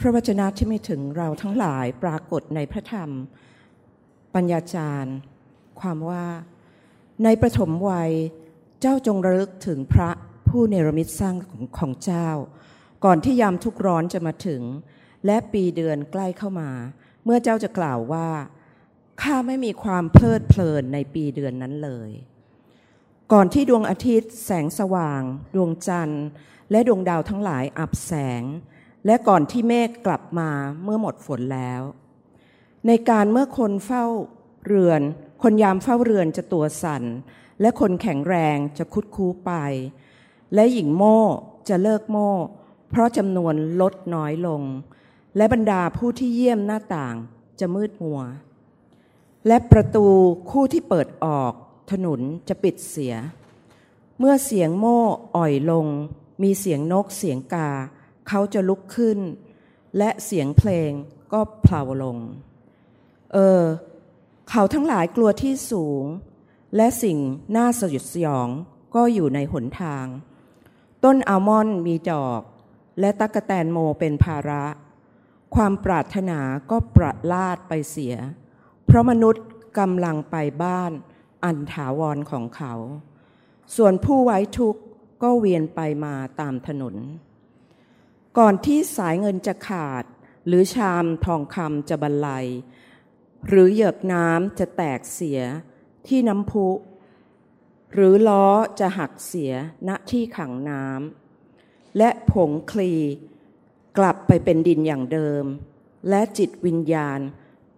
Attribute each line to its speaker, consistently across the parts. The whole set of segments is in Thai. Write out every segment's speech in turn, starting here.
Speaker 1: พระวจนะที่ไม่ถึงเราทั้งหลายปรากฏในพระธรรม ปัญญาจารย์ ความว่า ในประถมวัยเจ้าจงระลึกถึงพระผู้เนรมิตสร้างของเจ้า ก่อนที่ยามทุกร้อนจะมาถึง และปีเดือนใกล้เข้ามา เมื่อเจ้าจะกล่าวว่าข้าไม่มีความเพลิดเพลินในปีเดือนนั้นเลย ก่อนที่ดวงอาทิตย์ แสงสว่าง ดวงจันทร์ และดวงดาวทั้งหลายอับแสง และก่อนที่เมฆกลับมาเมื่อหมดฝนแล้ว ในการเมื่อคนเฝ้าเรือน คนยามเฝ้าเรือนจะตัวสั่น และคนแข็งแรงจะคุดคู้ไป และหญิงโม่จะเลิกโม่ เพราะจำนวนลดน้อยลง และบรรดาผู้ที่เยี่ยมหน้าต่างจะมืดมัว และประตูคู่ที่เปิดออกถนนจะปิดเสีย เมื่อเสียงโม่อ่อยลง มีเสียงนกเสียงกา เขาจะลุกขึ้น และเสียงเพลงก็เพลาลง เออ เขาทั้งหลายกลัวที่สูง และสิ่งน่าสยดสยองก็อยู่ในหนทาง ต้นอัลมอนด์มีดอก และตั๊กแตนโมเป็นภาระ ความปรารถนาก็ประลาดไปเสีย เพราะมนุษย์กำลังไปบ้านอันถาวรของเขา ส่วนผู้ไว้ทุกข์ก็เวียนไปมาตามถนน ก่อนที่สายเงินจะขาด หรือชามทองคำจะบรรลัย หรือเหยือกน้ำจะแตกเสียที่น้ำพุ หรือล้อจะหักเสียณที่ขังน้ำและผงคลีกลับไปเป็นดินอย่างเดิม และจิตวิญญาณ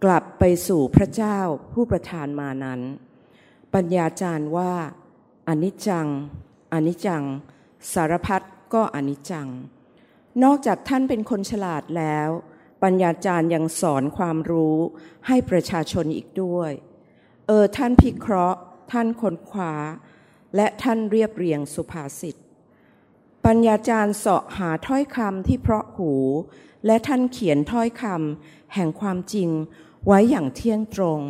Speaker 1: กลับไปสู่พระเจ้าผู้ประทานมานั้น ปัญญาจารย์ว่าอนิจจังอนิจจัง สารพัดก็อนิจจัง นอกจากท่านเป็นคนฉลาดแล้ว ปัญญาจารย์ยังสอนความรู้ให้ประชาชนอีกด้วย เออท่านพิเคราะห์ ท่านค้นคว้า และท่านเรียบเรียงสุภาษิต ปัญญาจารย์เสาะหาถ้อยคำที่เพราะหู และท่านเขียนถ้อยคำแห่งความจริงไว้อย่างเที่ยงตรง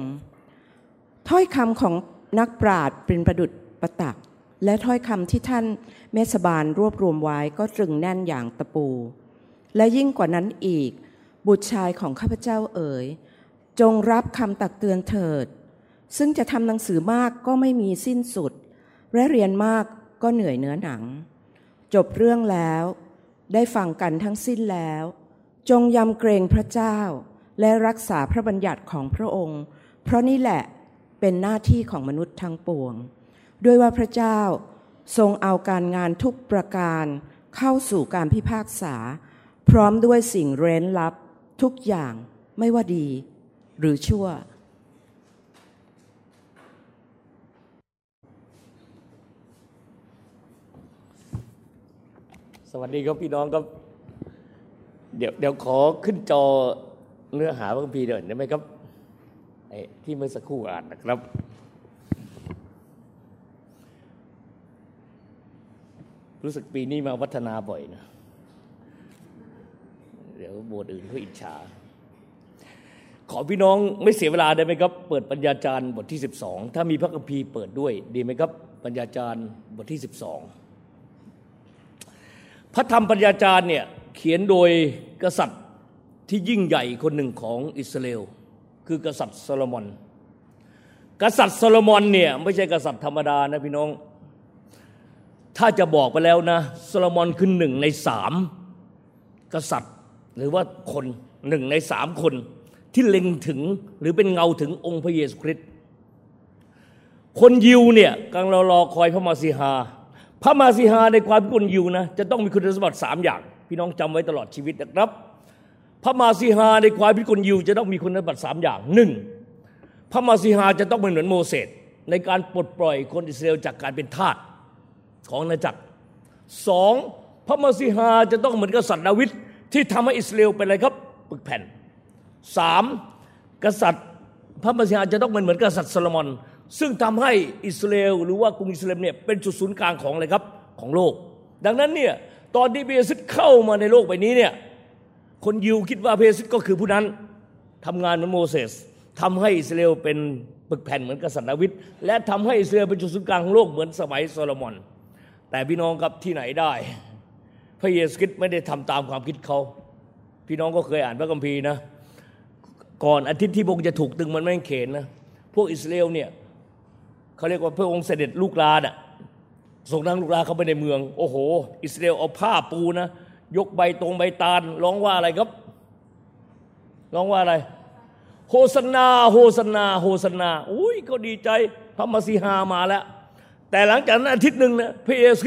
Speaker 1: ถ้อยคำของนักปราชญ์เป็นประดุดประตัก และถ้อยคำที่ท่านเมสบาลรวบรวมไว้ก็ตรึงแน่นอย่างตะปู และยิ่งกว่านั้นอีก บุตรชายของข้าพเจ้าเอ๋ย จงรับคำตักเตือนเถิด ซึ่งจะทำหนังสือมากก็ไม่มีสิ้นสุด และเรียนมากก็เหนื่อยเนื้อหนัง จบเรื่องแล้ว ได้ฟังกันทั้งสิ้นแล้ว จงยำเกรงพระเจ้า และรักษาพระบัญญัติของพระองค์ เพราะนี่แหละเป็นหน้าที่ของมนุษย์ทั้งปวง ด้วยว่าพระเจ้าทรงเอาการงานทุกประการเข้าสู่การพิพากษา พร้อมด้วยสิ่งเร้นลับทุกอย่างไม่ว่าดี หรือชั่ว
Speaker 2: สวัสดีครับพี่น้องครับ เดี๋ยวเดี๋ยวขอขึ้นจอเนื้อหาพระคัมภีร์เดินได้ไหมครับที่เมื่อสักครู่อ่านนะครับ รู้สึกปีนี้มาวัฒนาบ่อยนะเดี๋ยวโบสถ์อื่นเขาอิจฉา ขอพี่น้องไม่เสียเวลาได้ไหมครับ เปิดปัญญาจารย์บทที่ 12 ถ้ามีพระคัมภีร์เปิดด้วย ดีไหมครับ ปัญญาจารย์บทที่ 12 พระธรรมปัญญาจารย์เนี่ยเขียนโดยกษัตริย์ที่ยิ่งใหญ่คนหนึ่งของอิสราเอลคือกษัตริย์โซโลมอน กษัตริย์โซโลมอนเนี่ยไม่ใช่กษัตริย์ธรรมดานะพี่น้อง ถ้าจะบอกไปแล้วนะโซโลมอนคือหนึ่งในสามกษัตริย์ หรือว่าคนหนึ่งในสามคน ที่เล็งถึงหรือเป็นเงาถึงองค์พระเยซูคริสต์คนยิวเนี่ยกำลังรอคอยพระมาสีหา พระมาสีหาในความเป็นคนยิวนะจะต้องมีคุณสมบัติสามอย่าง พี่น้องจำไว้ตลอดชีวิตนะครับ พระมาสีหาในความพิกลยิวจะต้องมีคุณสมบัติสามอย่างหนึ่งพระมาสีหาจะต้องเป็นเหมือนโมเสสในการปลดปล่อยคนอิสราเอลจากการเป็นทาส ของนาจักรสองพระมาสีหาจะต้องเหมือนกษัตริย์ดาวิดที่ทำให้อิสราเอลเป็นอะไรครับปึกแผ่นสามกษัตริย์พระมาซีฮาจะต้องเป็นเหมือนกษัตริย์โซโลมอน ซึ่งทำให้อิสราเอลหรือว่ากรุงอิสราเอลเนี่ยเป็นจุดศูนย์กลางของอะไรครับของโลก ดังนั้นเนี่ยตอนที่พระคริสต์เข้ามาในโลกใบนี้เนี่ยคนยิวคิดว่าพระคริสต์ก็คือผู้นั้นทำงานเหมือนโมเสสทำให้อิสราเอลเป็นปึกแผ่นเหมือนกษัตริย์ดาวิดและทำให้อิสราเอลเป็นจุดศูนย์กลางของโลกเหมือนสมัยโซโลมอน แต่พี่น้องครับที่ไหนได้ พระเยซูคริสต์ไม่ได้ทำตามความคิดเขา พี่น้องก็เคยอ่านพระคัมภีร์นะ ก่อนอาทิตย์ที่พระองค์จะถูกตึงมันไม่เขนนะ พวกอิสราเอลเนี่ยเขาเรียกว่าพระองค์เสด็จลูกลาอะส่งนางลูกลาเข้าไปในเมือง โอ้โห อิสราเอลเอาผ้าปูนะ ยกใบตรงใบตาลร้องว่าอะไรครับ ร้องว่าอะไร โฮสนา โฮสนา โฮสนา อุ้ยก็ดีใจพระมาสีหามาแล้ว แต่หลังจากนั้นอาทิตย์หนึ่งนะพระเยซู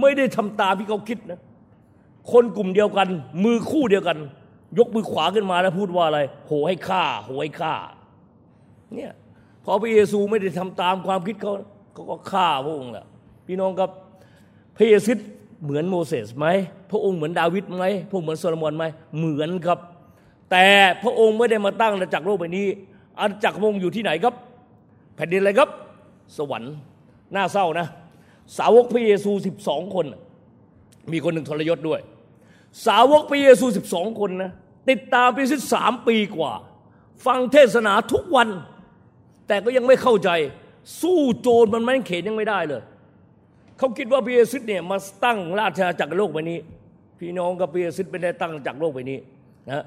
Speaker 2: ไม่ได้ทำตามที่เขาคิดนะคนกลุ่มเดียวกัน มือคู่เดียวกัน ยกมือขวาขึ้นมาแล้วพูดว่าอะไร โหให้ฆ่า โหให้ฆ่าเนี่ยพอพระเยซูไม่ได้ทำตามความคิดเขาเขาก็ฆ่าพระองค์แหละพี่น้องครับพระเยซูเหมือนโมเสสไหมพระองค์เหมือนดาวิดไหมพระองค์เหมือนโซโลมอนไหมเหมือนครับ แต่พระองค์ไม่ได้มาตั้งอาณาจักรโลกใบนี้อาณาจักรพระองค์อยู่ที่ไหนครับ แผ่นดินอะไรครับ สวรรค์ น่าเศร้านะ สาวกพระเยซูสิบสองคน มีคนหนึ่งทรยศด้วย สาวกพระเยซูสิบสองคนนะติดตามพระเยซูสามปีกว่า ฟังเทศนาทุกวัน แต่ก็ยังไม่เข้าใจ สู้โจรมันไม่เขนยังไม่ได้เลย เขาคิดว่าพระเยซูเนี่ยมาตั้งราชอาณาจักรโลกใบนี้ พี่น้องกับพระเยซูไม่ได้ตั้งจากโลกใบนี้นะ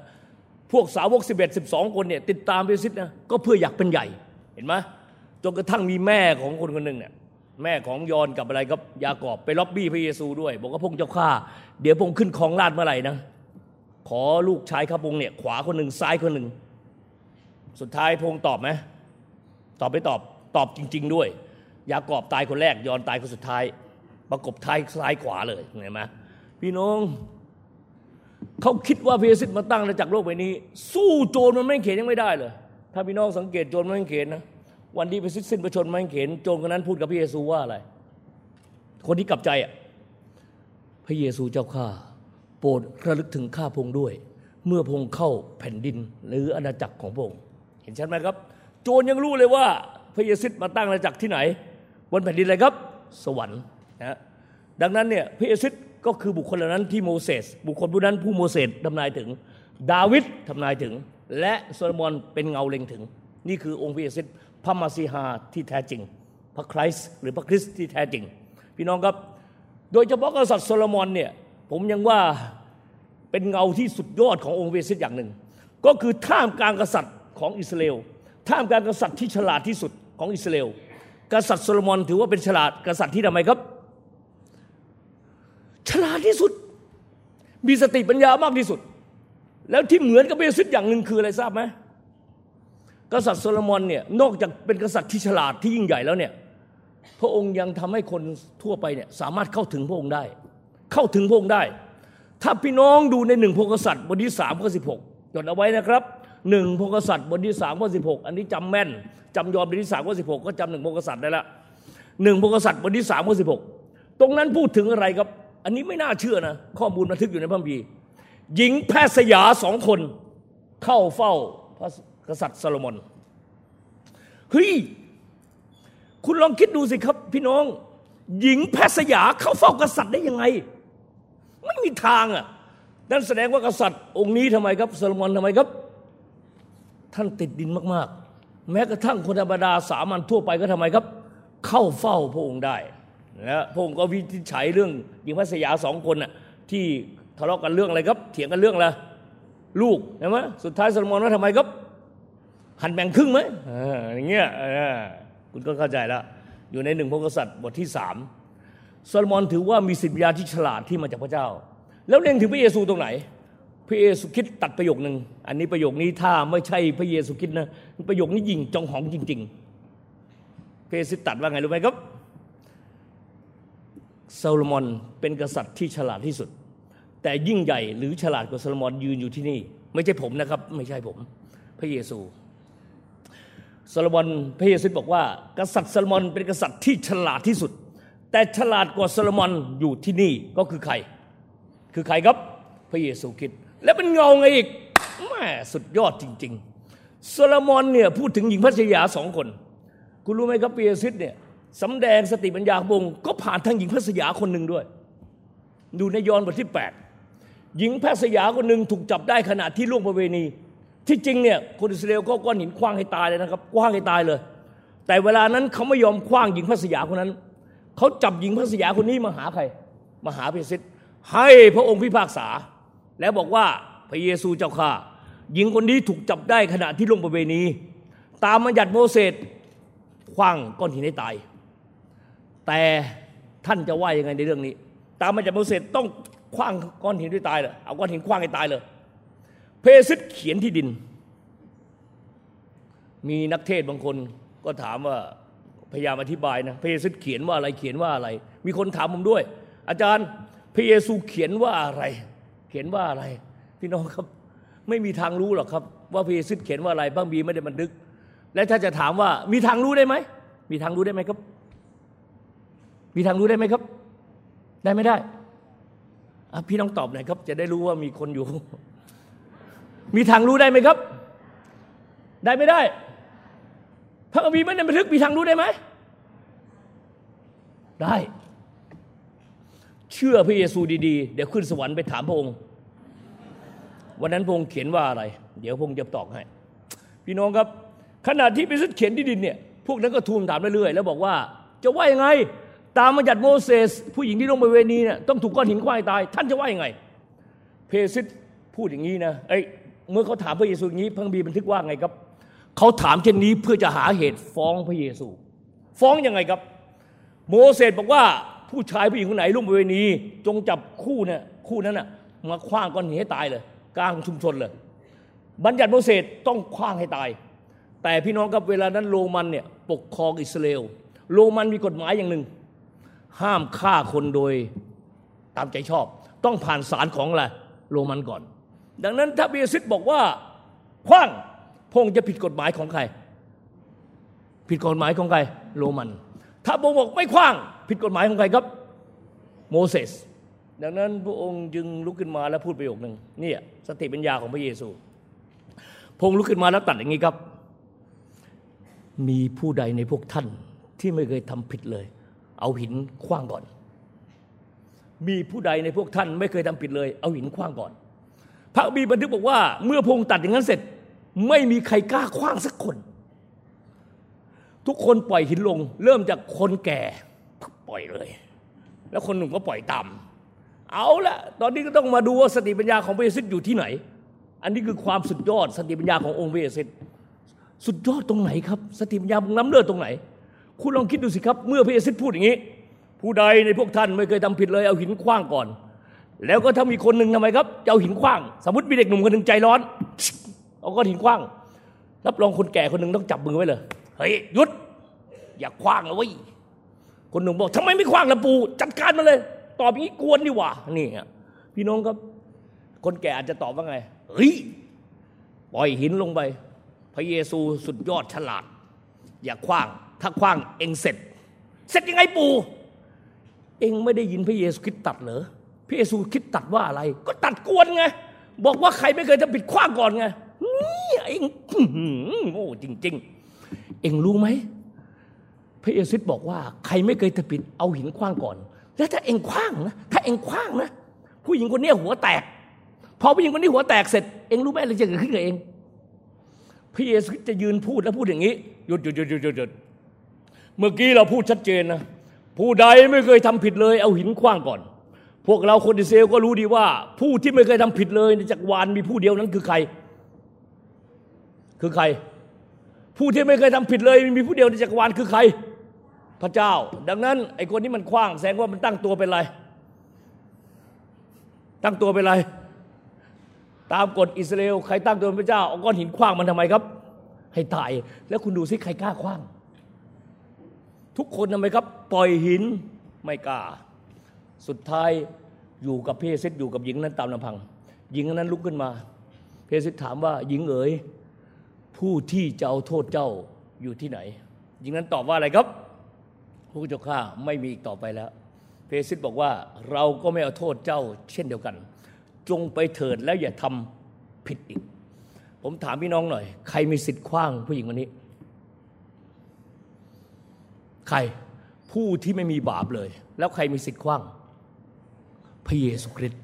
Speaker 2: พวกสาวกสิบเอ็ดสิบสองคนเนี่ยติดตามพระเยซูนะก็เพื่ออยากเป็นใหญ่เห็นไหมจนกระทั่งมีแม่ของคนคนหนึ่งเนี่ย แม่ของยอนกับอะไรกับยากอบไปล็อบบี้พระเยซูด้วย บอกว่าพงเจ้าข้าเดี๋ยวพงขึ้นครองราชเมื่อไหร่นะขอลูกชายข้าพงเนี่ย ขวาคนหนึ่งซ้ายคนหนึ่งสุดท้ายพงตอบไหมตอบไม่ตอบตอบจริง ๆ ด้วย ยากอบตายคนแรก ยอนตายคนสุดท้าย ประกบท้ายซ้ายขวาเลยเห็นไหมพี่น้องเขาคิดว่าพระเยซูมาตั้งในจากโลกใบนี้ สู้โจรมันไม่เขียนยังไม่ได้เลยถ้าพี่น้องสังเกตโจรมันไม่เขียนนะ วันที่ไปสิ้นประชนไม่เขียนโจรคนนั้นพูดกับพระเยซูว่าอะไร คนที่กลับใจอะพระเยซูเจ้าข้าโปรดระลึกถึงข้าพงด้วย เมื่อพงเข้าแผ่นดินหรืออาณาจักรของพงเห็นชัดไหมครับ โจรยังรู้เลยว่าพระเยซูมาตั้งอาณาจักรที่ไหน บนแผ่นดินอะไรครับ สวรรค์นะดังนั้นเนี่ยพระเยซูก็คือบุคคลเหล่านั้นที่โมเสสบุคคลผู้นั้นผู้โมเสสทำนายถึง ดาวิดทำนายถึง และโซโลมอนเป็นเงาเล็งถึง นี่คือองค์พระเยซู พระมาซีฮาที่แท้จริง พระคริสต์หรือพระคริสต์ที่แท้จริง พี่น้องครับ โดยเฉพาะกษัตริย์โซโลมอนเนี่ยผมยังว่าเป็นเงาที่สุดยอดขององค์พระเยซูอย่างหนึ่ง ก็คือท่ามกลางกษัตริย์ของอิสราเอลท่ามกลางกษัตริย์ที่ฉลาดที่สุดของอิสราเอลกษัตริย์โซโลมอนถือว่าเป็นฉลาดกษัตริย์ที่ทำไมครับ ฉลาดที่สุด มีสติปัญญามากที่สุด แล้วที่เหมือนกับเบสิสอย่างหนึ่งคืออะไรทราบไหม กษัตริย์โซโลมอนเนี่ยนอกจากเป็นกษัตริย์ที่ฉลาดที่ยิ่งใหญ่แล้วเนี่ยพระองค์ยังทำให้คนทั่วไปเนี่ยสามารถเข้าถึงพระองค์ได้ เข้าถึงพระองค์ได้ ถ้าพี่น้องดูในหนึ่งพงศษัตริย์บทที่สามข้อสิบหกจดเอาไว้นะครับหนึ่งพงศษัตริย์บทที่สามข้อสิบหกอันนี้จำแม่นจำยอมบทที่สามข้อสิบหกก็จำหนึ่งพงศษัตริย์ได้ละหนึ่งพงศษัตริย์บทที่สามข้อสิบหกตรงนั้นพูดถึงอะไรครับ อันนี้ไม่น่าเชื่อนะข้อมูลบันทึกอยู่ในพระคัมภีร์หญิงแพทย์สยาสองคนเข้าเฝ้าพระ ษัตริย์โซโลมอนเฮ้ยคุณลองคิดดูสิครับ พี่น้อง หญิงแพทย์สยาเข้าเฝ้ากษัตริย์ได้ยังไง ไม่มีทางอะนั่นแสดงว่ากษัตริย์องค์นี้ทำไมครับโซโลมอนทำไมครับ ท่านติดดินมาก ๆ แม้กระทั่งคนธรรมดาสามัญทั่วไปก็ทำไมครับ เข้าเฝ้าพระองค์ได้นะพระองค์ก็วิจิตรฉัยเรื่องหญิงแพัสยาสองคนน่ะที่ทะเลาะกันเรื่องอะไรครับ เถียงกันเรื่องอะไรลูกใช่ไหมสุดท้ายโซโลมอนว่าทำไมครับ หั่นแบ่งครึ่งไหมอย่างเงี้ยคุณก็เข้าใจแล้ว อยู่ในหนึ่งพงศ์กษัตริย์บทที่สามโซโลมอนถือว่ามีสิทธิปัญญาที่ฉลาดที่มาจากพระเจ้า แล้วเล็งถึงพระเยซูตรงไหน พระเยซูคริสต์ตรัสประโยคหนึ่งอันนี้ประโยคนี้ถ้าไม่ใช่พระเยซูคริสต์นะประโยคนี้ยิงจองหองจริง ๆ พระเยซูตรัสว่าไงรู้ไหมครับโซโลมอนเป็นกษัตริย์ที่ฉลาดที่สุด แต่ยิ่งใหญ่หรือฉลาดกว่าโซโลมอนยืนอยู่ที่นี่ ไม่ใช่ผมนะครับ ไม่ใช่ผม พระเยซู ซโลมอนพระเยซูบอกว่า กษัตริย์ซโลมอนเป็นกษัตริย์ที่ฉลาดที่สุด แต่ฉลาดกว่าซโลมอนอยู่ที่นี่ก็คือใคร คือใครครับพระเยซูคิดและเป็นเงาไงอีกแม่สุดยอดจริง ๆซโลมอนเนี่ยพูดถึงหญิงพัชยาสองคน คุณรู้ไหมครับพระเยซูเนี่ยสำแดงสติปัญญาบงก็ผ่านทางหญิงพทย์สยาคนหนึ่งด้วย ดูในยอห์นบทที่ 8 หญิงแพทย์สยาคนหนึ่งถูกจับได้ขณะที่ล่วงประเวณี ที่จริงเนี่ยคนอิสราเอลก็ก้อนหินคว้างให้ตายเลยนะครับคว้างให้ตายเลย แต่เวลานั้นเขาไม่ยอมคว้างหญิงพทย์สยาคนนั้นเขาจับหญิงพทย์สยาคนนี้มาหาใครมาหาพระสิทธิ์ให้พระองค์พิพากษา แล้วบอกว่าพระเยซูเจ้าข้าหญิงคนนี้ถูกจับได้ขณะที่ลงประเวณี ตามบัญญัติโมเสสคว้างก้อนหินให้ตาย แต่ท่านจะว่ายังไงในเรื่องนี้ ตามบัญญัติโมเสสต้องคว้างก้อนหินด้วยตายเลยเอาก้อนหินคว้างให้ตายเลย เพซิดเขียนที่ดิน มีนักเทศบางคนก็ถามว่าพยายามอธิบายนะพระเยซูเขียนว่าอะไรเขียนว่าอะไร มีคนถามผมด้วย อาจารย์พระเยซูเขียนว่าอะไร เขียนว่าอะไร พี่น้องครับ ไม่มีทางรู้หรอกครับ ว่าพระเยซูเขียนว่าอะไรบ้างบีไม่ได้บันทึก และถ้าจะถามว่ามีทางรู้ได้ไหมมีทางรู้ได้ไหมครับ มีทางรู้ได้ไหมครับ ได้ไม่ได้พี่น้องตอบหน่อยครับ จะได้รู้ว่ามีคนอยู่ มีทางรู้ได้ไหมครับ ได้ไม่ได้ พระคัมภีร์ไม่ได้บันทึกมีทางรู้ได้ไหม ได้ เชื่อพระเยซูดีๆ เดี๋ยวขึ้นสวรรค์ไปถามพระองค์ วันนั้นพระองค์เขียนว่าอะไร เดี๋ยวพระองค์จะตอบให้ พี่น้องครับ ขณะที่พิสุทธิ์เขียนที่ดินเนี่ย พวกนั้นก็ทูลถามเรื่อยๆ แล้วบอกว่า จะว่ายังไง ตามบัญญัติโมเสส ผู้หญิงที่ลงไปเวนีเนี่ยต้องถูกก้อนหินควายตาย ท่านจะว่ายังไง เพซิดพูดอย่างนี้นะ เอ้ย เมื่อเขาถามพระเยซูอย่างนี้พระคัมภีบันทึกว่าไงครับเขาถามเช่นนี้เพื่อจะหาเหตุฟ้องพระเยซู ฟ้องยังไงครับ โมเสสบอกว่าผู้ชายผู้หญิงคนไหนร่วมประเวณี จงจับคู่เนี่ยคู่นั้นน่ะมาคว้างก้อนหินให้ตายเลยกลางชุมชนเลย บัญญัติโมเสสต้องคว้างให้ตาย แต่พี่น้องครับเวลานั้นโรมันเนี่ยปกครองอิสราเอลโรมันมีกฎหมายอย่างหนึ่ง ห้ามฆ่าคนโดยตามใจชอบ ต้องผ่านศาลของอะไรโรมันก่อน ดังนั้นถ้าเบียซิสบอกว่าคว้างพงจะผิดกฎหมายของใคร ผิดกฎหมายของใครโรมัน ถ้าพงบอกไม่คว้าง ผิดกฎหมายของใครครับ โมเสสดังนั้นพระองค์จึงลุกขึ้นมาแล้วพูดประโยคหนึ่งนี่สติปัญญาของพระเยซู พงลุกขึ้นมาแล้วตัดอย่างนี้ครับ มีผู้ใดในพวกท่านที่ไม่เคยทำผิดเลย เอาหินคว้างก่อน มีผู้ใดในพวกท่านไม่เคยทำผิดเลย เอาหินคว้างก่อน พระบีบันทึกบอกว่า เมื่อพงตัดอย่างนั้นเสร็จ ไม่มีใครกล้าคว้างสักคน ทุกคนปล่อยหินลง เริ่มจากคนแก่ปล่อยเลย แล้วคนหนุ่มก็ปล่อยตามเอาละตอนนี้ก็ต้องมาดูว่าสติปัญญาของพระเยซูอยู่ที่ไหน อันนี้คือความสุดยอดสติปัญญาขององค์พระเยซูสุดยอดตรงไหนครับ สติปัญญาบงน้ำเลือดตรงไหน คุณลองคิดดูสิครับ เมื่อพระเยซูพูดอย่างนี้ ผู้ใดในพวกท่านไม่เคยทำผิดเลยเอาหินคว้างก่อน แล้วก็ถ้ามีคนหนึ่งทำไมครับจะเอาหินคว้าง สมมติมีเด็กหนุ่มคนหนึ่งใจร้อนเอาก้อนหินคว้างรับรองคนแก่คนหนึ่งต้องจับมือไว้เลยเฮ้ยหยุด อย่าคว้างนะเว้ยคนหนุ่มบอกทำไมไม่คว้างละปูจัดการมาเลย ตอบอย่างนี้กวนดีว่านี่พี่น้องครับ คนแก่อาจจะตอบว่าไงเฮ้ยปล่อยหินลงไป พระเยซูสุดยอดฉลาด อย่าคว้าง ถ้าคว้างเองเสร็จ เสร็จยังไงปู เองไม่ได้ยินพระเยซูคิดตัดเหรอ พระเยซูคิดตัดว่าอะไร ก็ตัดกวนไง บอกว่าใครไม่เคยจะผิดคว้างก่อนไงนี่เองโอ้จริง ๆ เองรู้ไหมพระเยซูบอกว่าใครไม่เคยจะผิดเอาหินคว้างก่อน แล้วถ้าเองคว้างนะถ้าเองคว้างนะผู้หญิงคนนี้หัวแตก พอผู้หญิงคนนี้หัวแตกเสร็จเองรู้ไหมอะไรจะเกิดขึ้นกับเองพระเยซูจะยืนพูดแล้วพูดอย่างนี้หยุดหยุดหยุดหยุดหยุดเมื่อกี้เราพูดชัดเจนนะผู้ใดไม่เคยทำผิดเลย เอาหินคว้างก่อน พวกเราคนอิสราเอลก็รู้ดีว่า ผู้ที่ไม่เคยทำผิดเลยในจักรวาลมีผู้เดียวนั้นคือใคร คือใคร ผู้ที่ไม่เคยทำผิดเลยมีผู้เดียวในจักรวาลคือใคร พระเจ้า ดังนั้นไอ้คนนี้มันคว้างแสดงว่ามันตั้งตัวเป็นอะไร ตั้งตัวเป็นอะไร ตามกฎอิสราเอลใครตั้งตัวเป็นพระเจ้าเอาก้อนหินคว้างมันทำไมครับ ให้ตายแล้วคุณดูสิใครกล้าคว้าง ทุกคนทำไมครับ ปล่อยหินไม่กล้า สุดท้ายอยู่กับเพศอยู่กับหญิงนั้นตามลำพัง หญิงนั้นลุกขึ้นมา เพศถามว่าหญิงเอ๋ยผู้ที่จะเอาโทษเจ้าอยู่ที่ไหน หญิงนั้นตอบว่าอะไรครับผู้เจ้าข้าไม่มีอีกต่อไปแล้ว เพซิตบอกว่าเราก็ไม่เอาโทษเจ้า เช่นเดียวกัน จงไปเถิดแล้วอย่าทำผิดอีก ผมถามพี่น้องหน่อย ใครมีสิทธิ์คว้างผู้หญิงคนนี้ ใครผู้ที่ไม่มีบาปเลย แล้วใครมีสิทธิ์คว้าง พระเยซูคริสต์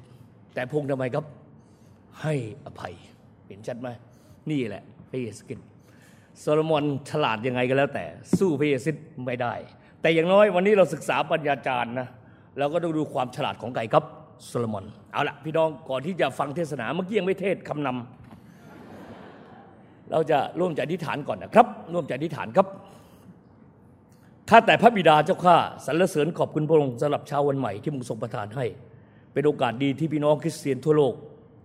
Speaker 2: แต่พงทำไมครับให้อภัยเห็นชัดไหมนี่แหละพระเยซูคริสต์โซโลมอนฉลาดยังไงก็แล้วแต่ สู้พระเยซูไม่ได้ แต่อย่างน้อยวันนี้เราศึกษาปัญญาจารย์นะเราก็ต้องดูความฉลาดของไก่ครับโซโลมอนเอาละพี่น้องก่อนที่จะฟังเทศนาเมื่อกี้ยังไม่เทศคำนำเราจะร่วมใจอธิษฐานก่อนนะครับ ร่วมใจอธิษฐานครับข้าแต่พระบิดาเจ้าข้าสรรเสริญขอบคุณพระองค์สำหรับเช้าวันใหม่ที่มึงทรงประทานให้ เป็นโอกาสดีที่พี่น้องคริสเตียนทั่วโลก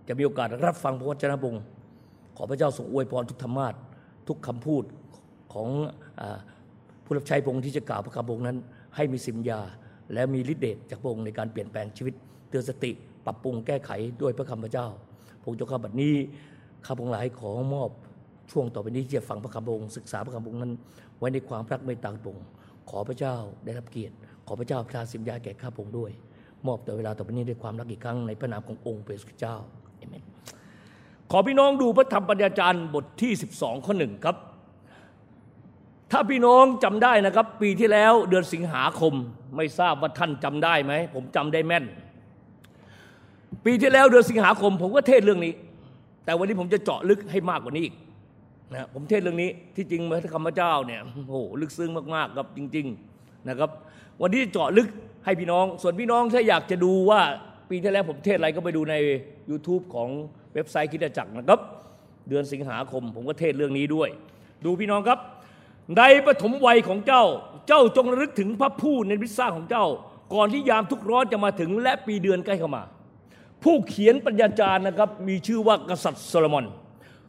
Speaker 2: จะมีโอกาสรับฟังพระวจนะพงค์ขอพระเจ้าทรงอวยพรทุกธรรมาททุกคำพูดของอผู้รับใช้พระองค์ที่จะกล่าวพระคำพระองค์นั้น ให้มีสิมยา และมีฤทธิเดชจากพระองค์ในการเปลี่ยนแปลงชีวิต เตือนสติปรับปรุงแก้ไขด้วยพระคำพระเจ้าพระองเจ้าข้าบัดนี้ข้าพงหลายขอมอบช่วงต่อไปนี้ที่จะฟังพระคำพระองค์ศึกษาพระคำพระองค์นั้น ไว้ในความรักเมตตาพระองค์ขอพระเจ้าได้รับเกียรติ ขอพระเจ้าประทานสิมยาแก่ข้าพงด้วย มอบต่อเวลาต่อไปนี้ด้วยความรักอีกครั้งในพระนามขององค์พระเยซูเจ้าเอเมนขอพี่น้องดูพระธรรมปัญญาจารย์บทที่ 12 ข้อหนึ่งครับ ถ้าพี่น้องจำได้นะครับ ปีที่แล้วเดือนสิงหาคมไม่ทราบว่าท่านจำได้ไหม ผมจำได้แม่น ปีที่แล้วเดือนสิงหาคม ผมก็เทศเรื่องนี้ แต่วันนี้ผมจะเจาะลึกให้มากกว่านี้อีกนะผมเทศเรื่องนี้ที่จริงพระคำพระเจ้าเนี่ยโอ้โหลึกซึ้งมากๆครับจริง ๆนะครับ วันนี้เจาะลึก ให้พี่น้อง ส่วนพี่น้องถ้าอยากจะดูว่าปีที่แล้วผมเทศอะไรก็ไปดูใน YouTube ของเว็บไซต์คิดจักรนะครับ เดือนสิงหาคมผมก็เทศเรื่องนี้ด้วย ดูพี่น้องครับ ในปฐมวัยของเจ้า เจ้าจงระลึกถึงพระผู้เนรมิตสร้างของเจ้า ก่อนที่ยามทุกข์ร้อนจะมาถึงและปีเดือนใกล้เข้ามา ผู้เขียนปัญญาจารย์นะครับ มีชื่อว่ากษัตริย์โซโลมอน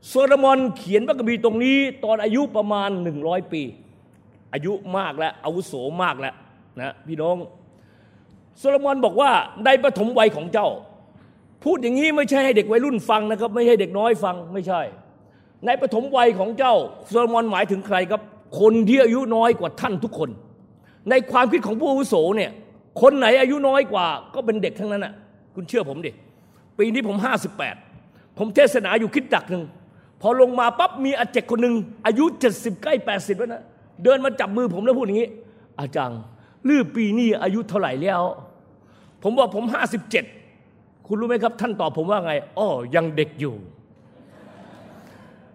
Speaker 2: โซโลมอนเขียนพระคัมภีร์ตรงนี้ตอนอายุประมาณ 100 ปี อายุมากแล้วอาวุโสมากแล้วนะพี่น้อง โซโลมอนบอกว่าในปฐมวัยของเจ้า พูดอย่างนี้ไม่ใช่ให้เด็กวัยรุ่นฟังนะครับ ไม่ใช่เด็กน้อยฟังไม่ใช่ ในปฐมวัยของเจ้าโซโลมอนหมายถึงใครครับ คนที่อายุน้อยกว่าท่านทุกคน ในความคิดของผู้อาวุโสเนี่ยคนไหนอายุน้อยกว่า ก็เป็นเด็กทั้งนั้นอะคุณเชื่อผมดิปีนี้ผมห้าสิบแปดผมเทศนาอยู่คิดจักหนึ่งพอลงมาปั๊บมีอาเจกคนหนึ่งอายุเจ็ดสิบใกล้แปดสิบแล้วนะเดินมาจับมือผมแล้วพูดอย่างนี้ อาจารย์ลือปีนี้อายุเท่าไหร่แล้ว ผมบอกผมห้าสิบเจ็ดคุณรู้ไหมครับ ท่านตอบผมว่าไงอ้อยังเด็กอยู่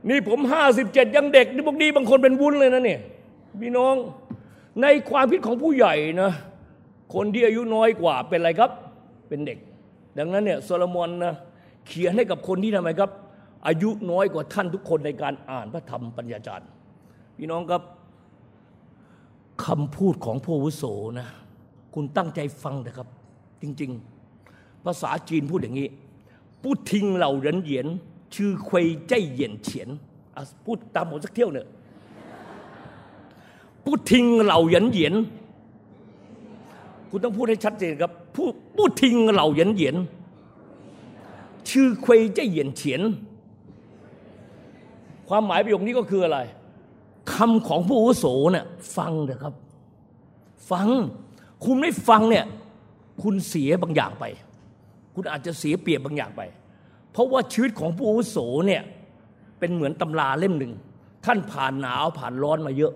Speaker 2: นี่ผมห้าสิบเจ็ดยังเด็กนี่บางทีบางคนเป็นวุ้นเลยนะเนี่ยพี่น้องในความคิดของผู้ใหญ่นะคนที่อายุน้อยกว่าเป็นอะไรครับ เป็นเด็ก ดังนั้นเนี่ยโซโลมอนนะเขียนให้กับคนที่ทำไมครับ อายุน้อยกว่าท่านทุกคนในการอ่านพระธรรมปัญญาจารย์ พี่น้องครับคำพูดของผู้วุโสนะ คุณตั้งใจฟังนะครับ จริง ๆ ภาษาจีนพูดอย่างนี้พูดทิ้งเหล่าเหรินเหยียน ชื่อควยใจเหยียนเฉียนพูดตามผมสักเที่ยวเนอะพูดทิ้งเหล่าเหรินเหยียน คุณต้องพูดให้ชัดเจนครับพูดพูดทิ้งเหล่าเหรินเหยียน ชื่อควยใจเหยียนเฉียน ความหมายประโยคนี้ก็คืออะไรคำของผู้อาวุโสเนี่ยฟังเถอะครับ ฟัง คุณไม่ฟังเนี่ย คุณเสียบางอย่างไป คุณอาจจะเสียเปรียบบางอย่างไป เพราะว่าชีวิตของผู้อาวุโสเนี่ยเป็นเหมือนตำราเล่มหนึ่ง ท่านผ่านหนาวผ่านร้อนมาเยอะ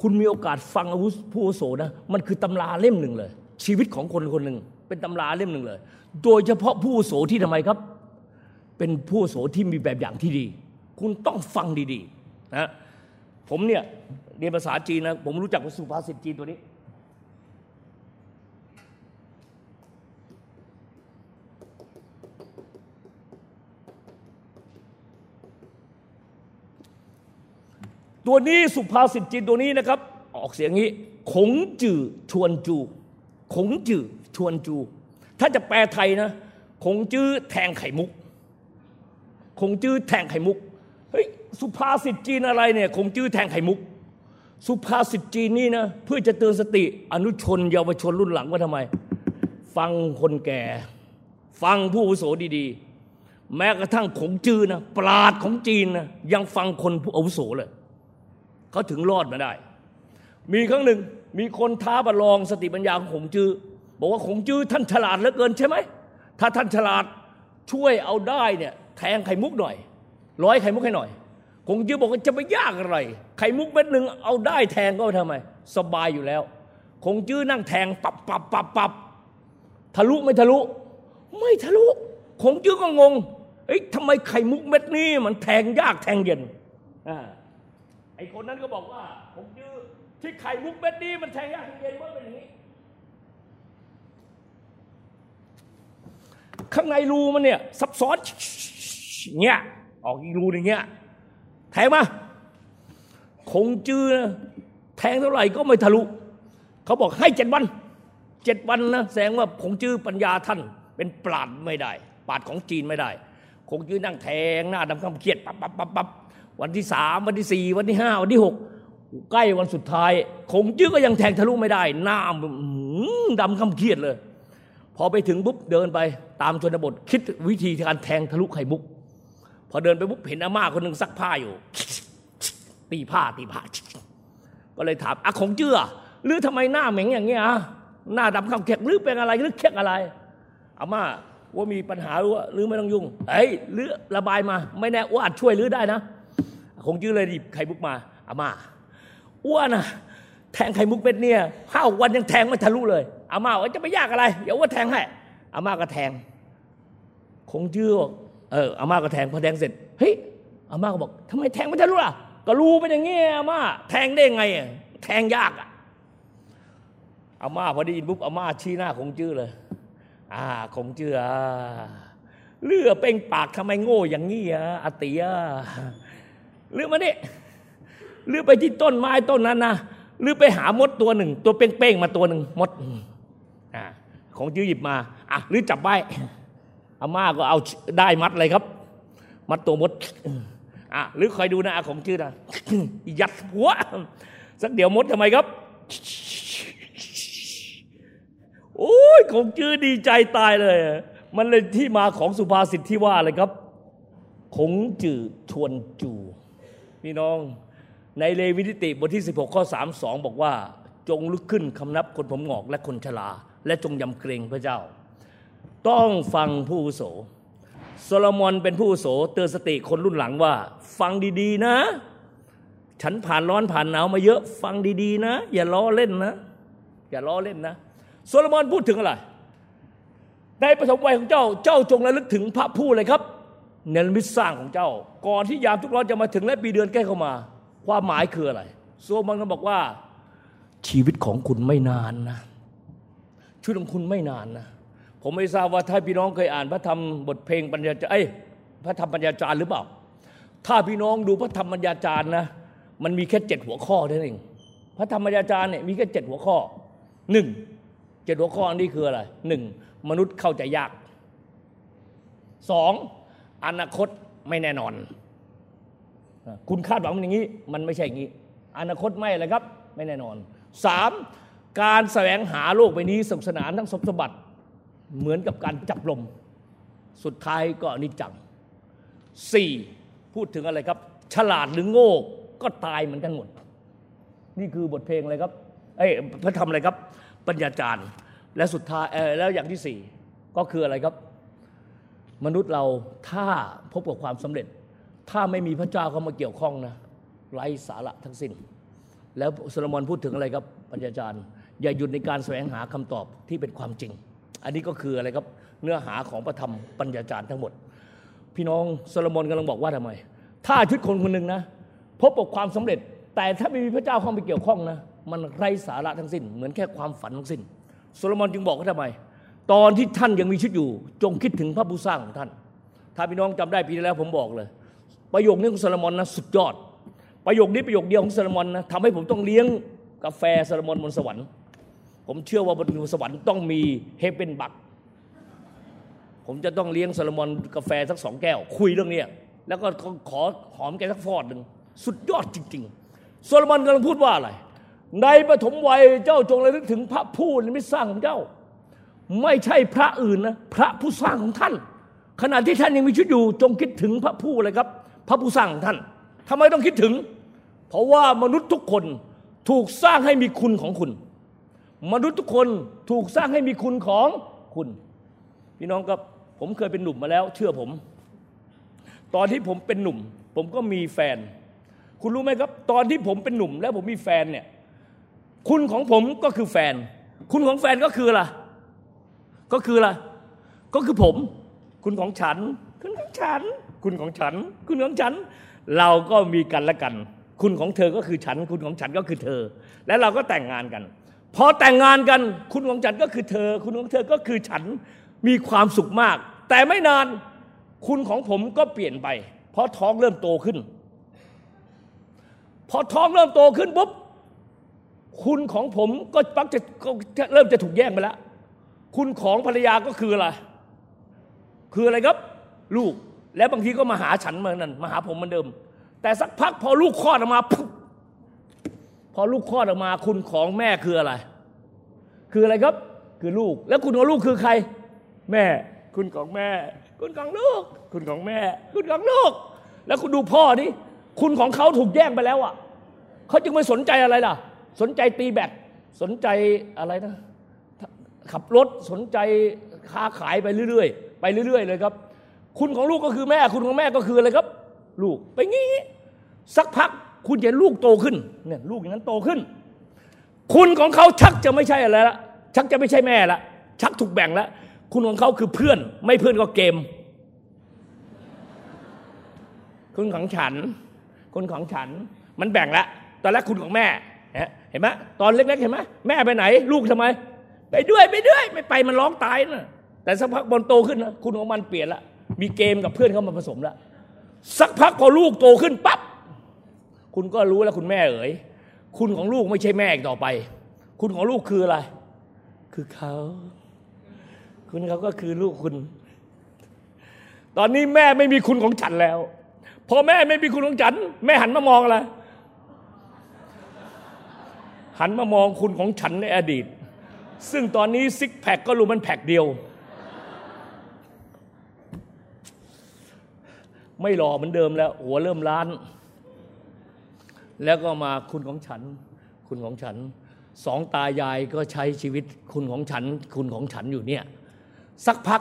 Speaker 2: คุณมีโอกาสฟังอาวุผู้อาวุโสนะมันคือตำราเล่มหนึ่งเลย ชีวิตของคนคนหนึ่งเป็นตำราเล่มหนึ่งเลย โดยเฉพาะผู้อาวุโสที่ทำไมครับ เป็นผู้อาวุโสที่มีแบบอย่างที่ดี คุณต้องฟังดีๆนะผมเนี่ยเรียนภาษาจีนนะผมรู้จักสุภาษิตจีนตัวนี้ ตัวนี้สุภาษิตจีนตัวนี้นะครับ ออกเสียงนี้ ขงจือชวนจู ขงจือชวนจู ถ้าจะแปลไทยนะ ขงจื้อแทงไข่มุกคงจื้อแทงไข่มุก เฮ้ยสุภาษิตจีนอะไรเนี่ยคงจื้อแทงไข่มุก สุภาษิตจีนนี่นะเพื่อจะเตือนสติอนุชนเยาวชนรุ่นหลังว่าทำไม ฟังคนแก่ ฟังผู้อาวุโสดีๆ แม้กระทั่งคงจื้อนะปราดของจีนนะยังฟังคนผู้อาวุโสเลย เขาถึงรอดมาได้ มีครั้งหนึ่งมีคนท้าประลองสติปัญญาของขงจื้อบอกว่าขงจื้อท่านฉลาดเหลือเกินใช่ไหมถ้าท่านฉลาดช่วยเอาได้เนี่ยแทงไข่มุกหน่อย ร้อยไข่มุกให้หน่อยคงจื้อบอกว่าจะไปยากอะไร ไข่มุกเม็ดหนึ่งเอาได้แทงก็ทำไม สบายอยู่แล้ว คงจื้อนั่งแทงปับปับปับปับทะลุไม่ทะลุ ไม่ทะลุ คงจื้อก็งงเอ้ยทำไมไข่มุกเม็ดนี้มันแทงยากแทงเย็นอ่า ไอ้คนนั้นก็บอกว่า ผมยื้อที่ไข่มุกเม็ดนี้มันแทงยากเย็นว่าเป็นอย่างนี้ ข้างในรูมันเนี่ย ซับซ้อนเงี้ยออกอีกรูนึงเงี้ยแทงมาคงจื้อนะแทงเท่าไหร่ก็ไม่ทะลุเขาบอกให้เจ็ดวันเจ็ดวันนะแสดงว่าคงจื้อปัญญาท่าน เป็นปราดไม่ได้ ปราดของจีนไม่ได้ คงจื้อนั่งแทงหน้าดำคำเครียดปั๊บปั๊บปั๊บปั๊บ วันที่สามวันที่สี่วันที่ห้าวันที่หกใกล้วันสุดท้ายคงจื้อก็ยังแทงทะลุไม่ได้ หน้าดำคำเครียดเลย พอไปถึงปุ๊บเดินไปตามชนบทคิดวิธีการแทงทะลุไข่มุก พอเดินไปปุ๊บเห็นอาม่าคนหนึ่งซักผ้าอยู่ ตีผ้าตีผ้า ก็เลยถามอาของเจื้อหรือทำไมหน้าเหม็งอย่างเงี้ยหน้าดำคำเข็กหรือเป็นอะไรหรือเข็กอะไรอาม่าว่ามีปัญหาหรือว่าหรือไม่ต้องยุ่งเอ้ยหรือระบายมา ไม่แน่ว่าอาจช่วยหรือได้นะ คงจื้อเลยหยิบไข่มุกมาอาม่าอ้วนนะแทงไข่มุกเป็ดเนี่ยห้าวันยังแทงไม่ทะลุเลยอาม่าว่าจะไปยากอะไรเดี๋ยวว่าแทงให้อาม่าก็แทง คงจื้อเอออาม่าก็แทงพอแทงเสร็จเฮ้ยอาม่าก็บอกทำไมแทงไม่ทะลุล่ะก็รู้เป็นอย่างงี้อาม่าแทงได้ไงแทงยากอะอาม่าพอได้ยินปุ๊บอาม่าชี้หน้าคงจื้อเลย อ่าคงจื้อเลือเป่งปากทำไมโง่อย่างงี้อะอติอะ เลือมาดิเลือไปที่ต้นไม้ต้นนั้นนะหรือไปหามดตัวหนึ่ง ตัวเป้งๆมาตัวหนึ่งมดอ่าของจื้อหยิบมาอะหรือจับไว้อาม่าก็เอาได้มัดเลยครับ มัดตัวมดอะหรือคอยดูนะของจื้อนะยัดหัว สักเดี๋ยวมดทำไมครับโอ้ยของจื้อดีใจตายเลย มันเลยที่มาของสุภาษิตที่ว่าเลยครับคงจื้อชวนจู พี่น้องในเลวินิติบทที่ 16 ข้อ 3 2 บอกว่า จงลุกขึ้นคำนับคนผมหงอกและคนชราและจงยำเกรงพระเจ้า ต้องฟังผู้อาวุโสโซโลมอนเป็นผู้อาวุโสเตือนสติคนรุ่นหลังว่า ฟังดีๆนะ ฉันผ่านร้อนผ่านหนาวมาเยอะ ฟังดีๆนะ อย่าล้อเล่นนะ อย่าล้อเล่นนะโซโลมอนพูดถึงอะไรในประสบวัยของเจ้าเจ้าจงระลึกถึงพระผู้เลยครับเนรมิตสร้างของเจ้า ก่อนที่ยามทุกข์ร้อนจะมาถึงและปีเดือนใกล้เข้ามา ความหมายคืออะไรโซโลมอนก็บอกว่า ชีวิตของคุณไม่นานนะชีวิตของคุณไม่นานนะผมไม่ทราบว่าถ้าพี่น้องเคยอ่านพระธรรมบทเพลงปัญญาจารย์พระธรรมปัญญาจารย์หรือเปล่า ถ้าพี่น้องดูพระธรรมปัญญาจารย์นะมันมีแค่เจ็ดหัวข้อเท่านั้นเองพระธรรมปัญญาจารย์เนี่ยมีแค่เจ็ดหัวข้อหนึ่งเจ็ดหัวข้อนี้คืออะไรหนึ่งมนุษย์เข้าใจยากสองอนาคต ไม่แน่นอน คุณคาดหวังมันอย่างนี้ มันไม่ใช่อย่างนี้ อนาคตไม่อะไรครับ ไม่แน่นอนสามการแสวงหาโลกใบนี้สนุกสนานทั้งสมสมบัติเหมือนกับการจับลม สุดท้ายก็นิจจังสี่พูดถึงอะไรครับ ฉลาดหรือโง่ก็ตายเหมือนกันหมด นี่คือบทเพลงอะไรครับเอ้ยพระธรรมอะไรครับ ปัญญาจารย์ และสุดท้ายแล้วอย่างที่สี่ก็คืออะไรครับ มนุษย์เราถ้าพบกับความสำเร็จ ถ้าไม่มีพระเจ้าเข้ามาเกี่ยวข้องนะไร้สาระทั้งสิ้น แล้วโซโลมอนพูดถึงอะไรครับปัญญาจารย์ อย่าหยุดในการแสวงหาคำตอบที่เป็นความจริง อันนี้ก็คืออะไรครับเนื้อหาของพระธรรมปัญญาจารย์ทั้งหมด พี่น้องโซโลมอนกำลังบอกว่าทำไม ถ้าชุดคนคนหนึ่งนะพบกับความสำเร็จ แต่ถ้าไม่มีพระเจ้าเข้ามาเกี่ยวข้องนะมันไร้สาระทั้งสิ้น เหมือนแค่ความฝันทั้งสิ้นโซโลมอนจึงบอกว่าทำไม ตอนที่ท่านยังมีชีวิตอยู่ จงคิดถึงพระผู้สร้างของท่าน ถ้าพี่น้องจำได้ปีที่แล้วผมบอกเลย ประโยคนี้ของซาลมอนนะสุดยอด ประโยคนี้ประโยคเดียวของซาลมอนนะทำให้ผมต้องเลี้ยงกาแฟซาลมอนบนสวรรค์ ผมเชื่อว่าบนสวรรค์ต้องมีเฮเปนบักผมจะต้องเลี้ยงซาลมอนกาแฟสักสองแก้ว คุยเรื่องนี้แล้วก็ขอหอมแกสักฟอดหนึ่งสุดยอดจริงๆซาลมอนกำลังพูดว่าอะไร ในปฐมวัยเจ้าจงระลึกถึงพระผู้นิมิตสร้างของเจ้า ไม่ใช่พระอื่นนะพระผู้สร้างของท่าน ขณะที่ท่านยังมีชีวิตอยู่ จงคิดถึงพระผู้เลยครับ พระผู้สร้างท่านทำไมต้องคิดถึง เพราะว่ามนุษย์ทุกคนถูกสร้างให้มีคุณของคุณ มนุษย์ทุกคนถูกสร้างให้มีคุณของคุณ พี่น้องครับผมเคยเป็นหนุ่มมาแล้ว เชื่อผม ตอนที่ผมเป็นหนุ่ม ผมก็มีแฟน คุณรู้ไหมครับ ตอนที่ผมเป็นหนุ่ม แล้วผมมีแฟนเนี่ยคุณของผมก็คือแฟน คุณของแฟนก็คืออะไร ก็คืออะไรก็คือผม คุณของฉัน คุณของฉัน คุณของฉัน คุณของฉัน เราก็มีกันและกัน คุณของเธอก็คือฉัน คุณของฉันก็คือเธอ และเราก็แต่งงานกัน พอแต่งงานกัน คุณของฉันก็คือเธอ คุณของเธอก็คือฉันมีความสุขมาก แต่ไม่นานคุณของผมก็เปลี่ยนไป เพราะท้องเริ่มโตขึ้น พอท้องเริ่มโตขึ้นปุ๊บคุณของผมก็ปักจะเริ่มจะถูกแย่งไปแล้ว คุณของภรรยาก็คืออะไร คืออะไรครับ ลูก และบางทีก็มาหาฉันเหมือนนั้นมาหาผมเหมือนเดิม แต่สักพักพอลูกคลอดออกมาปุ๊บพอลูกคลอดออกมา คุณของแม่คืออะไร คืออะไรครับ คือลูก แล้วคุณของลูกคือใคร แม่ คุณของแม่ คุณของลูก คุณของแม่ คุณของลูก แล้วคุณดูพ่อนี่คุณของเขาถูกแย่งไปแล้วอะเขาจึงไม่สนใจอะไรล่ะ สนใจตีแบตสนใจอะไรนะ ขับรถสนใจค้าขายไปเรื่อยๆ ไปเรื่อยๆ เลยครับ คุณของลูกก็คือแม่ คุณของแม่ก็คืออะไรครับ ลูกไปงี้ สักพักคุณเห็นลูกโตขึ้นเนี่ยลูกอย่างนั้นโตขึ้น คุณของเขาชักจะไม่ใช่อะไรละชักจะไม่ใช่แม่ละชักถูกแบ่งแล้วคุณของเขาคือเพื่อน ไม่เพื่อนก็เกม คุณของฉัน คุณของฉัน มันแบ่งแล้วตอนแรกคุณของแม่เห็นไหมตอนเล็กๆเห็นไหมแม่ไปไหน ลูกทำไม ไปด้วยไปด้วย ไม่ไปมันร้องตายนะแต่สักพักบนโตขึ้นนะคุณของมันเปลี่ยนละมีเกมกับเพื่อนเข้ามาผสมแล้วสักพักพอลูกโตขึ้นปั๊บคุณก็รู้แล้วคุณแม่เอ๋ยคุณของลูกไม่ใช่แม่อีกต่อไป คุณของลูกคืออะไร คือเขา คุณเขาก็คือลูกคุณ ตอนนี้แม่ไม่มีคุณของฉันแล้วพอแม่ไม่มีคุณของฉัน แม่หันมามองอะไรหันมามองคุณของฉันในอดีต ซึ่งตอนนี้ซิกแพคก็รู้มันแพคเดียว ไม่หล่อเหมือนเดิมแล้ว หัวเริ่มล้าน แล้วก็มาคุณของฉัน คุณของฉัน สองตายายก็ใช้ชีวิตคุณของฉัน คุณของฉันอยู่เนี่ย สักพัก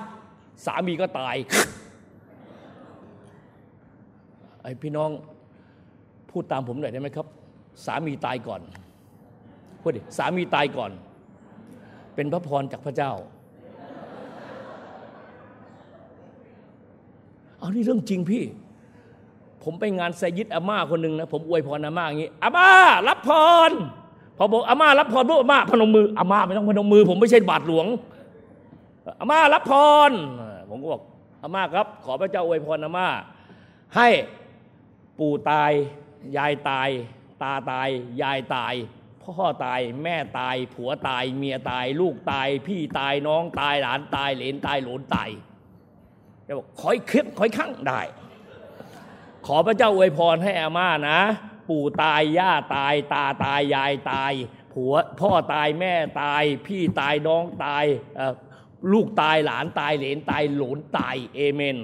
Speaker 2: สามีก็ตาย ไอพี่น้องพูดตามผมหน่อยได้ไหมครับ สามีตายก่อนพูดดิสามีตายก่อน เป็นพระพรจากพระเจ้า เอานี่เรื่องจริงพี่ ผมไปงานไซยิดอาม่าคนหนึ่งนะผมอวยพรอาม่าอย่างนี้อาม่ารับพรพอบอกอาม่ารับพรพวกอาม่าพนมมืออาม่าไม่ต้องพนมมือ ผมไม่ใช่บาทหลวงอาม่ารับพรผมก็บอกอาม่าครับ ขอพระเจ้าอวยพรอาม่า ให้ปู่ตาย ยายตาย ตาตาย ยายตาย พ่อตายแม่ตาย ผัวตาย เมียตาย ลูกตาย พี่ตายน้องตายหลานตายเหลนตายหลนตายแกบอกคอยเครียดคอยข้างได้ ขอพระเจ้าอวยพรให้อาม่านะ ปู่ตายย่าตาย ตาตายยายตาย ผัวพ่อตายแม่ตาย พี่ตายน้องตายลูกตายหลานตายเหลนตายหลนตายเอเมน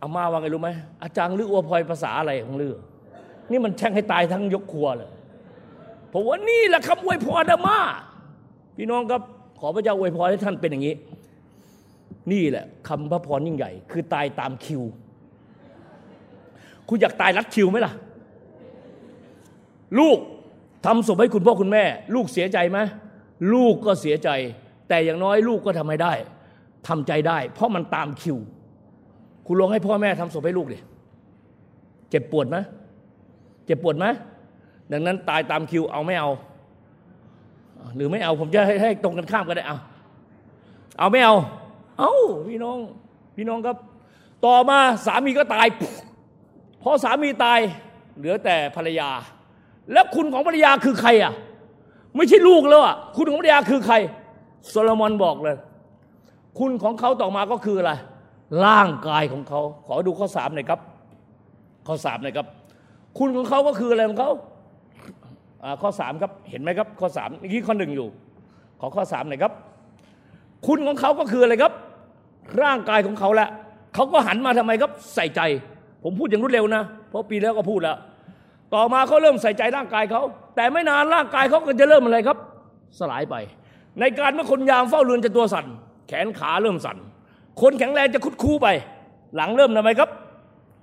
Speaker 2: อาม่าว่าไงรู้ไหมอาจารย์ลืออวยพรภาษาอะไรของลือนี่มันแช่งให้ตายทั้งยกครัวเลย ผมว่านี่แหละคำอวยพรอามาพี่น้องครับขอพระเจ้าอวยพรให้ท่านเป็นอย่างนี้ นี่แหละคำพระพรยิ่งใหญ่ คือตายตามคิว คุณอยากตายรัดคิวไหมล่ะ ลูกทำศพให้คุณพ่อคุณแม่ ลูกเสียใจไหมลูกก็เสียใจ แต่อย่างน้อยลูกก็ทำให้ได้ทำใจได้ เพราะมันตามคิว คุณลองให้พ่อแม่ทำศพให้ลูกดิเจ็บปวดไหมเจ็บปวดไหม ดังนั้นตายตามคิวเอาไม่เอา หรือไม่เอาผมจะให้ให้ตรงกันข้ามก็ได้เอาเอาไม่เอา เอาพี่น้อง พี่น้องครับ ต่อมาสามีก็ตายพอสามีตายเหลือแต่ภรรยา แล้วคุณของภรรยาคือใครอะ ไม่ใช่ลูกแล้วอะคุณของภรรยาคือใครโซโลมอนบอกเลย คุณของเขาต่อมาก็คืออะไรร่างกายของเขา ขอดูข้อสามหน่อยครับ ข้อสามหน่อยครับ คุณของเขาก็คืออะไรของเขา ข้อสามครับเห็นไหมครับข้อสามเมื่อกี้ข้อหนึ่งอยู่ ขอข้อสามหน่อยครับ คุณของเขาก็คืออะไรครับ ร่างกายของเขาแหละเขาก็หันมาทำไมครับใส่ใจ ผมพูดอย่างรวดเร็วนะ เพราะปีแล้วก็พูดแล้วต่อมาเขาเริ่มใส่ใจร่างกายเขา แต่ไม่นานร่างกายเขาก็จะเริ่มอะไรครับ สลายไป ในการเมื่อคนยามเฝ้าเรือนจะตัวสั่นแขนขาเริ่มสั่นคนแข็งแรงจะคุดคูไป หลังเริ่มทำไมครับ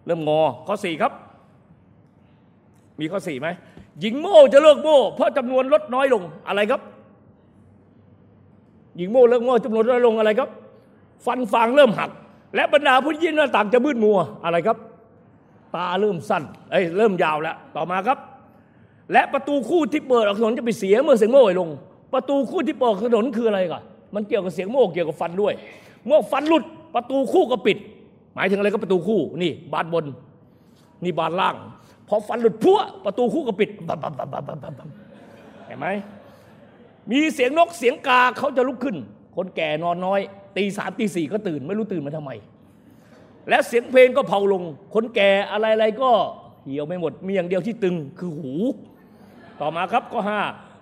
Speaker 2: เริ่มงอข้อสี่ครับ มีข้อสี่ไหม หญิงโม่จะเลิกโม่เพราะจำนวนลดน้อยลงอะไรครับ หญิงโม่เลิกโม่จำนวนลดน้อยลงอะไรครับ ฟันฟางเริ่มหัก และบรรดาผู้ยินหน้าต่างจะมืดมัวอะไรครับ ตาเริ่มสั้นเอ้ยเริ่มยาวแล้วต่อมาครับ และประตูคู่ที่เปิดออกถนนจะไปเสียเมื่อเสียงโม่ลง ประตูคู่ที่เปิดถนนคืออะไรก่อนมันเกี่ยวกับเสียงโม่เกี่ยวกับฟันด้วย เมื่อฟันหลุดประตูคู่ก็ปิด หมายถึงอะไรก็ประตูคู่นี่ บานบนนี่บานล่าง พอฟันหลุดพัวประตูคู่ก็ปิดบับบับบับบับบับเห็นไหมมีเสียงนกเสียงกาเขาจะลุกขึ้น คนแก่นอนน้อย ตีสามตีสี่ก็ตื่น ไม่รู้ตื่นมาทำไม และเสียงเพลงก็เผาลง คนแก่อะไรๆก็เหี่ยวไม่หมดมีอย่างเดียวที่ตึงคือหู ต่อมาครับก็ห้า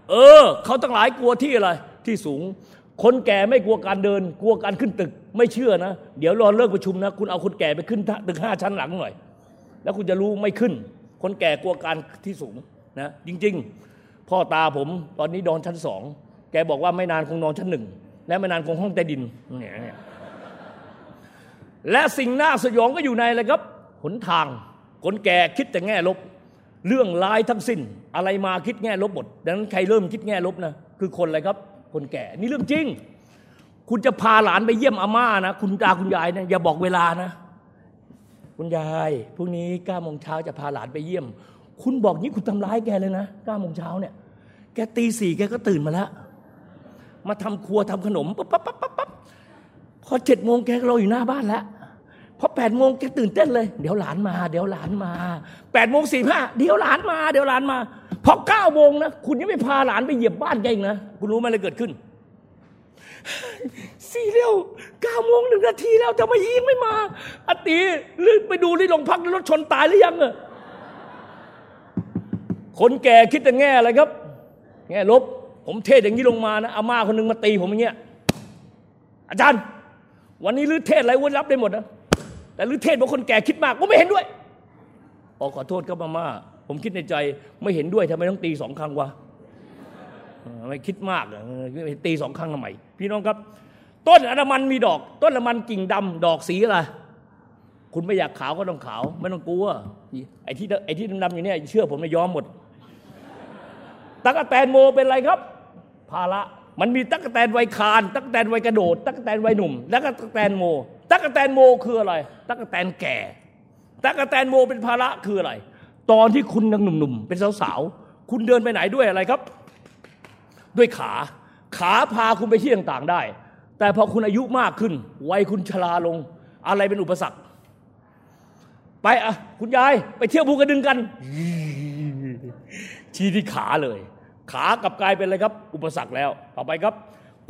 Speaker 2: เออ เขาตั้งหลายกลัวที่อะไร ที่สูง คนแก่ไม่กลัวการเดิน กลัวการขึ้นตึก ไม่เชื่อนะ เดี๋ยวรอเลิกประชุมนะ คุณเอาคนแก่ไปขึ้นตึกห้าชั้นหลังหน่อย แล้วคุณจะรู้ไม่ขึ้น คนแก่กลัวการที่สูงนะจริง ๆ พ่อตาผมตอนนี้นอนชั้นสองแกบอกว่าไม่นานคงนอนชั้นหนึ่งและไม่นานคงห้องใต้ดินเนี่ยและสิ่งน่าสยองก็อยู่ในอะไรครับหนทาง คนแก่คิดแต่แง่ลบ เรื่องร้ายทั้งสิ้น อะไรมาคิดแง่ลบหมดดังนั้นใครเริ่มคิดแง่ลบนะคือคนอะไรครับ คนแก่นี่เรื่องจริง คุณจะพาหลานไปเยี่ยมอาม่านะ คุณตาคุณยายนะอย่าบอกเวลานะ คุณยายพรุ่งนี้เก้าโมงเช้าจะพาหลานไปเยี่ยม คุณบอกนี้คุณทำร้ายแกเลยนะเก้าโมงเช้าเนี่ย แกตีสี่แกก็ตื่นมาแล้ว มาทำครัวทำขนมปั๊บปั๊บปั๊บปั๊บพอเจ็ดโมงแกรออยู่หน้าบ้านแล้วพอแปดโมงแกตื่นเต้นเลย เดี๋ยวหลานมา เดี๋ยวหลานมาแปดโมงสี่ห้าเดี๋ยวหลานมา เดี๋ยวหลานมาพอเก้าโมงนะคุณยังไม่พาหลานไปเหยียบบ้านแกอีกนะคุณรู้ไหมอะไรเกิดขึ้น สี่เร็วเก้าโมงหนึ่งนาทีแล้วทำไมยิงไม่มาอติลืไปดูที่โรงพักรถชนตายหรือยังอะคนแก่คิดแต่แง่อะไรครับ แง่ลบ ผมเทศอย่างนี้ลงมานะอาม่าคนหนึ่งมาตีผมอย่างเงี้ยอาจารย์ วันนี้ลือเทศอะไรวันรับได้หมดนะแต่ลือเทศบอกคนแก่คิดมากผมไม่เห็นด้วยออขอโทษครับอาม่าผมคิดในใจไม่เห็นด้วยทำไมต้องตีสองครั้งวะไม่คิดมากตีสองครั้งทำไมพี่น้องครับ ต้นอนามันมีดอก ต้นอนามันกิ่งดำดอกสีอะไรคุณไม่อยากขาวก็ต้องขาว ไม่ต้องกลัวไอ้ที่ไอ้ที่ดำๆอยู่เนี่ยเชื่อผมไม่ยอมหมดตั๊กแตนโมเป็นอะไรครับ ภาระมันมีตั๊กแตนวัยคลานตั๊กแตนวัยกระโดดตั๊กแตนวัยหนุ่มแล้วก็ตั๊กแตนโมตั๊กแตนโมคืออะไรตั๊กแตนแก่ตั๊กแตนโมเป็นภาระคืออะไร ตอนที่คุณยังหนุ่มๆเป็นสาวๆคุณเดินไปไหนด้วยอะไรครับ ด้วยขา ขาพาคุณไปที่ต่างๆได้ แต่พอคุณอายุมากขึ้น วัยคุณชราลง อะไรเป็นอุปสรรค ไปอะ คุณยาย ไปเที่ยวภูกระดึงกัน ชี้ที่ขาเลย ขากับกลายเป็นอะไรครับ อุปสรรคแล้ว ต่อไปครับ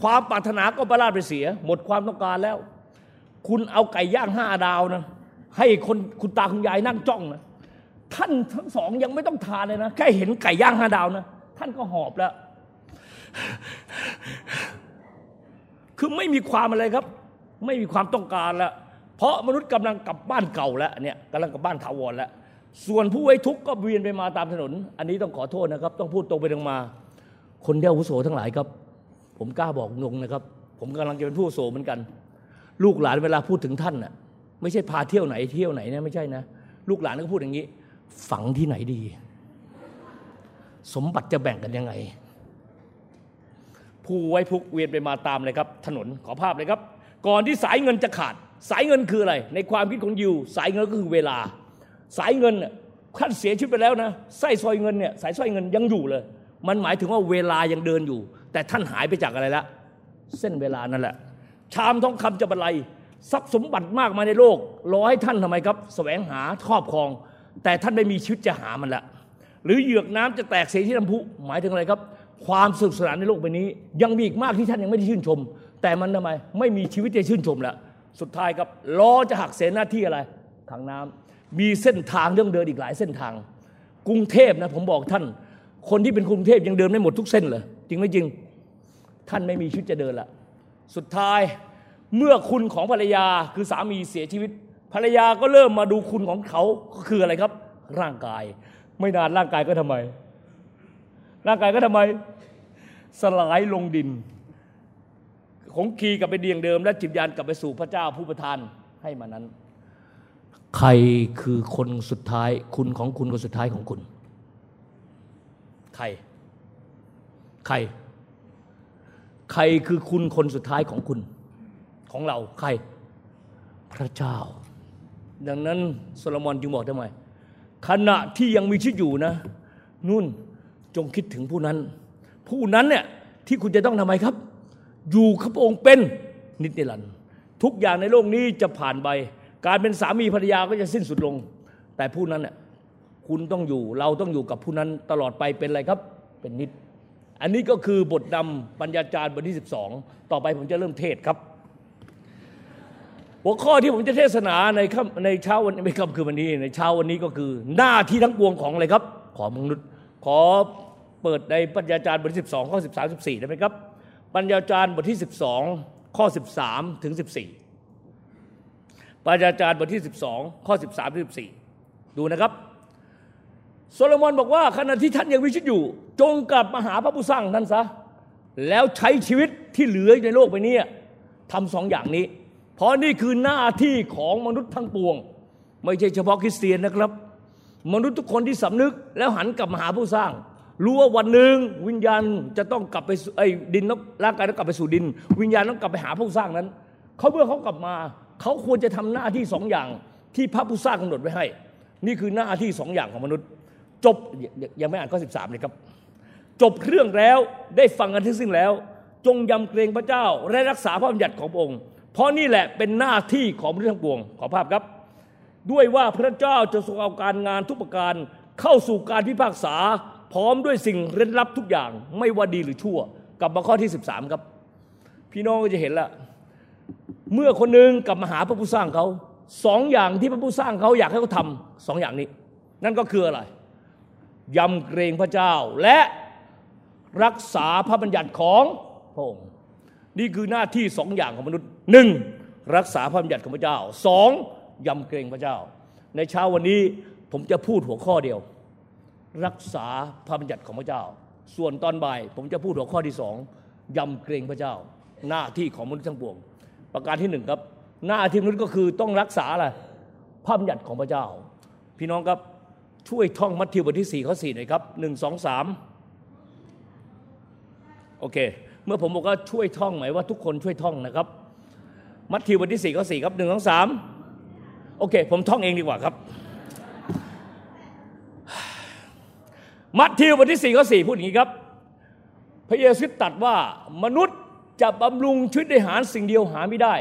Speaker 2: ความปรารถนาก็ประลาดไปเสีย หมดความต้องการแล้ว คุณเอาไก่ย่างห้าดาวนะ ให้คนคุณตาคุณยายนั่งจ้องนะท่านทั้งสองยังไม่ต้องทานเลยนะ แค่เห็นไก่ย่างห้าดาวนะ ท่านก็หอบแล้ว คือไม่มีความอะไรครับ ไม่มีความต้องการแล้ว เพราะมนุษย์กำลังกลับบ้านเก่าแล้วเนี่ยกำลังกลับบ้านถาวรแล้ว ส่วนผู้ไว้ทุกข์ก็เวียนไปมาตามถนน อันนี้ต้องขอโทษนะครับ ต้องพูดตรงไปตรงมา คนเดียววุโสทั้งหลายครับ ผมกล้าบอกตรงนะครับ ผมกำลังจะเป็นผู้โสเหมือนกัน ลูกหลานเวลาพูดถึงท่านน่ะไม่ใช่พาเที่ยวไหนเที่ยวไหนนะไม่ใช่นะ ลูกหลานก็พูดอย่างนี้ ฝังที่ไหนดี สมบัติจะแบ่งกันยังไง ผู้ไว้พุกเวียนไปมาตามเลยครับ ถนนขอภาพเลยครับ ก่อนที่สายเงินจะขาด สายเงินคืออะไร ในความคิดของยิว สายเงินก็คือเวลา สายเงินน่ยท่านเสียชีวิตไปแล้วนะไส้ซอยเงินเนี่ยสายสร้อยเงินยังอยู่เลย มันหมายถึงว่าเวลายังเดินอยู่ แต่ท่านหายไปจากอะไรละเส้นเวลานั่นแหละ ชามทองคำจะบรรลัยทรัพย์สมบัติมากมายในโลกรอให้ท่านทำไมครับแสวงหาครอบครอง แต่ท่านไม่มีชีวิตจะหามันละหรือเหยือกน้ำจะแตกเสียที่ลำพุหมายถึงอะไรครับ ความสนุกสนานในโลกใบนี้ ยังมีอีกมากที่ท่านยังไม่ได้ชื่นชม แต่มันทำไมไม่มีชีวิตจะชื่นชมแล้วสุดท้ายครับล้อจะหักเสนหน้าที่อะไรถังน้ำมีเส้นทางเรื่องเดินอีกหลายเส้นทาง กรุงเทพนะผมบอกท่าน คนที่เป็นกรุงเทพยังเดินไม่หมดทุกเส้นเลยจริงไม่จริงท่านไม่มีชีวิตจะเดินละสุดท้ายเมื่อคุณของภรรยาคือสามีเสียชีวิต ภรรยาก็เริ่มมาดูคุณของเขาคืออะไรครับ ร่างกาย ไม่นานร่างกายก็ทำไม ร่างกายก็ทำไม สลายลงดิน ของคีกลับไปเดียงเดิม และจิตยานกลับไปสู่พระเจ้าผู้ประทานให้มานั้น ใครคือคนสุดท้าย คุณของคุณคนสุดท้ายของคุณ ใคร ใคร ใครคือคุณคนสุดท้ายของคุณ ของเราใคร พระเจ้า ดังนั้นโซโลมอนจึงบอกทำไมขณะที่ยังมีชีวิตอยู่นะ นุ่นจงคิดถึงผู้นั้น ผู้นั้นเนี่ยที่คุณจะต้องทำไมครับ อยู่กับพระองค์เป็นนิจนิรันทุกอย่างในโลกนี้จะผ่านไป การเป็นสามีภรรยาก็จะสิ้นสุดลง แต่ผู้นั้นเนี่ยคุณต้องอยู่เราต้องอยู่กับผู้นั้นตลอดไปเป็นอะไรครับเป็นนิด อันนี้ก็คือบทนำปัญญาจารย์บทที่ 12 ต่อไปผมจะเริ่มเทศครับ หัวข้อที่ผมจะเทศนาในค่ำในเช้าวันไม่ค่ำคือวันนี้ในเช้าวันนี้ก็คือหน้าที่ทั้งปวงของอะไรครับ ของมนุษย์ขอ เปิดในปัญญาจารย์บทที่12 ข้อ 13 14ได้ไหมครับ ปัญญาจารย์บทที่ 12 ข้อ 13 ถึง 14 ปัญญาจารย์บทที่ 12 ข้อ 13 ถึง 14 ดูนะครับ โซโลมอนบอกว่าขณะที่ท่านยังมีชีวิตอยู่ จงกลับมาหาพระผู้สร้างท่านซะ แล้วใช้ชีวิตที่เหลือในโลกใบนี้ทำสองอย่างนี้ เพราะนี่คือหน้าที่ของมนุษย์ทั้งปวง ไม่ใช่เฉพาะคริสเตียนนะครับ มนุษย์ทุกคนที่สำนึกแล้วหันกลับมาหาผู้สร้าง รู้ว่าวันหนึ่งวิญญาณจะต้องกลับไปไอ้ดินร่างกายต้องกลับไปสู่ดิน วิญญาณต้องกลับไปหาผู้สร้างนั้นเขาเมื่อเขากลับมา เขาควรจะทำหน้าที่สองอย่าง ที่พระผู้สร้างกำหนดไว้ให้ นี่คือหน้าที่สองอย่างของมนุษย์ จบยังไม่อ่านข้อ13เลยครับ จบเรื่องแล้วได้ฟังกันทั้งสิ้นแล้ว จงยำเกรงพระเจ้า และรักษาพระบัญญัติขององค์ เพราะนี่แหละเป็นหน้าที่ของมนุษย์ทั้งปวงขอภาพครับ ด้วยว่าพระเจ้าจะทรงเอาการงานทุกประการเข้าสู่การพิพากษา พร้อมด้วยสิ่งเร้นลับทุกอย่าง ไม่ว่าดีหรือชั่ว กลับมาข้อที่ 13 ครับ พี่น้องก็จะเห็นละเมื่อคนหนึ่งกลับมาหาพระผู้สร้างเขาสองอย่างที่พระผู้สร้างเขาอยากให้เขาทำสองอย่างนี้ นั่นก็คืออะไรยำเกรงพระเจ้าและรักษาพระบัญญัติของพระองค์นี่คือหน้าที่สองอย่างของมนุษย์หนึ่งรักษาพระบัญญัติของพระเจ้าสองยำเกรงพระเจ้า ในเช้าวันนี้ผมจะพูดหัวข้อเดียว รักษาพระบัญญัติของพระเจ้า ส่วนตอนบ่ายผมจะพูดหัวข้อที่สองยำเกรงพระเจ้า หน้าที่ของมนุษย์ทั้งปวง ประการที่หนึ่งครับ หน้าที่มนุษย์ก็คือต้องรักษาอะไรพระบัญญัติของพระเจ้า พี่น้องครับช่วยท่องมัทธิวบทที่สี่ข้อสี่หน่อยครับหนึ่งสองสามโอเค เมื่อผมบอกว่าช่วยท่องหมายว่าทุกคนช่วยท่องนะครับ มัทธิวบทที่สี่ข้อสี่ครับหนึ่งสองสามโอเค ผมท่องเองดีกว่าครับ มัทธิวบทที่สี่ข้อสี่พูดอย่างนี้ครับ พระเยซูตรัสว่ามนุษย์จะบำรุงชีวิตได้หารสิ่งเดียวหาไม่ได้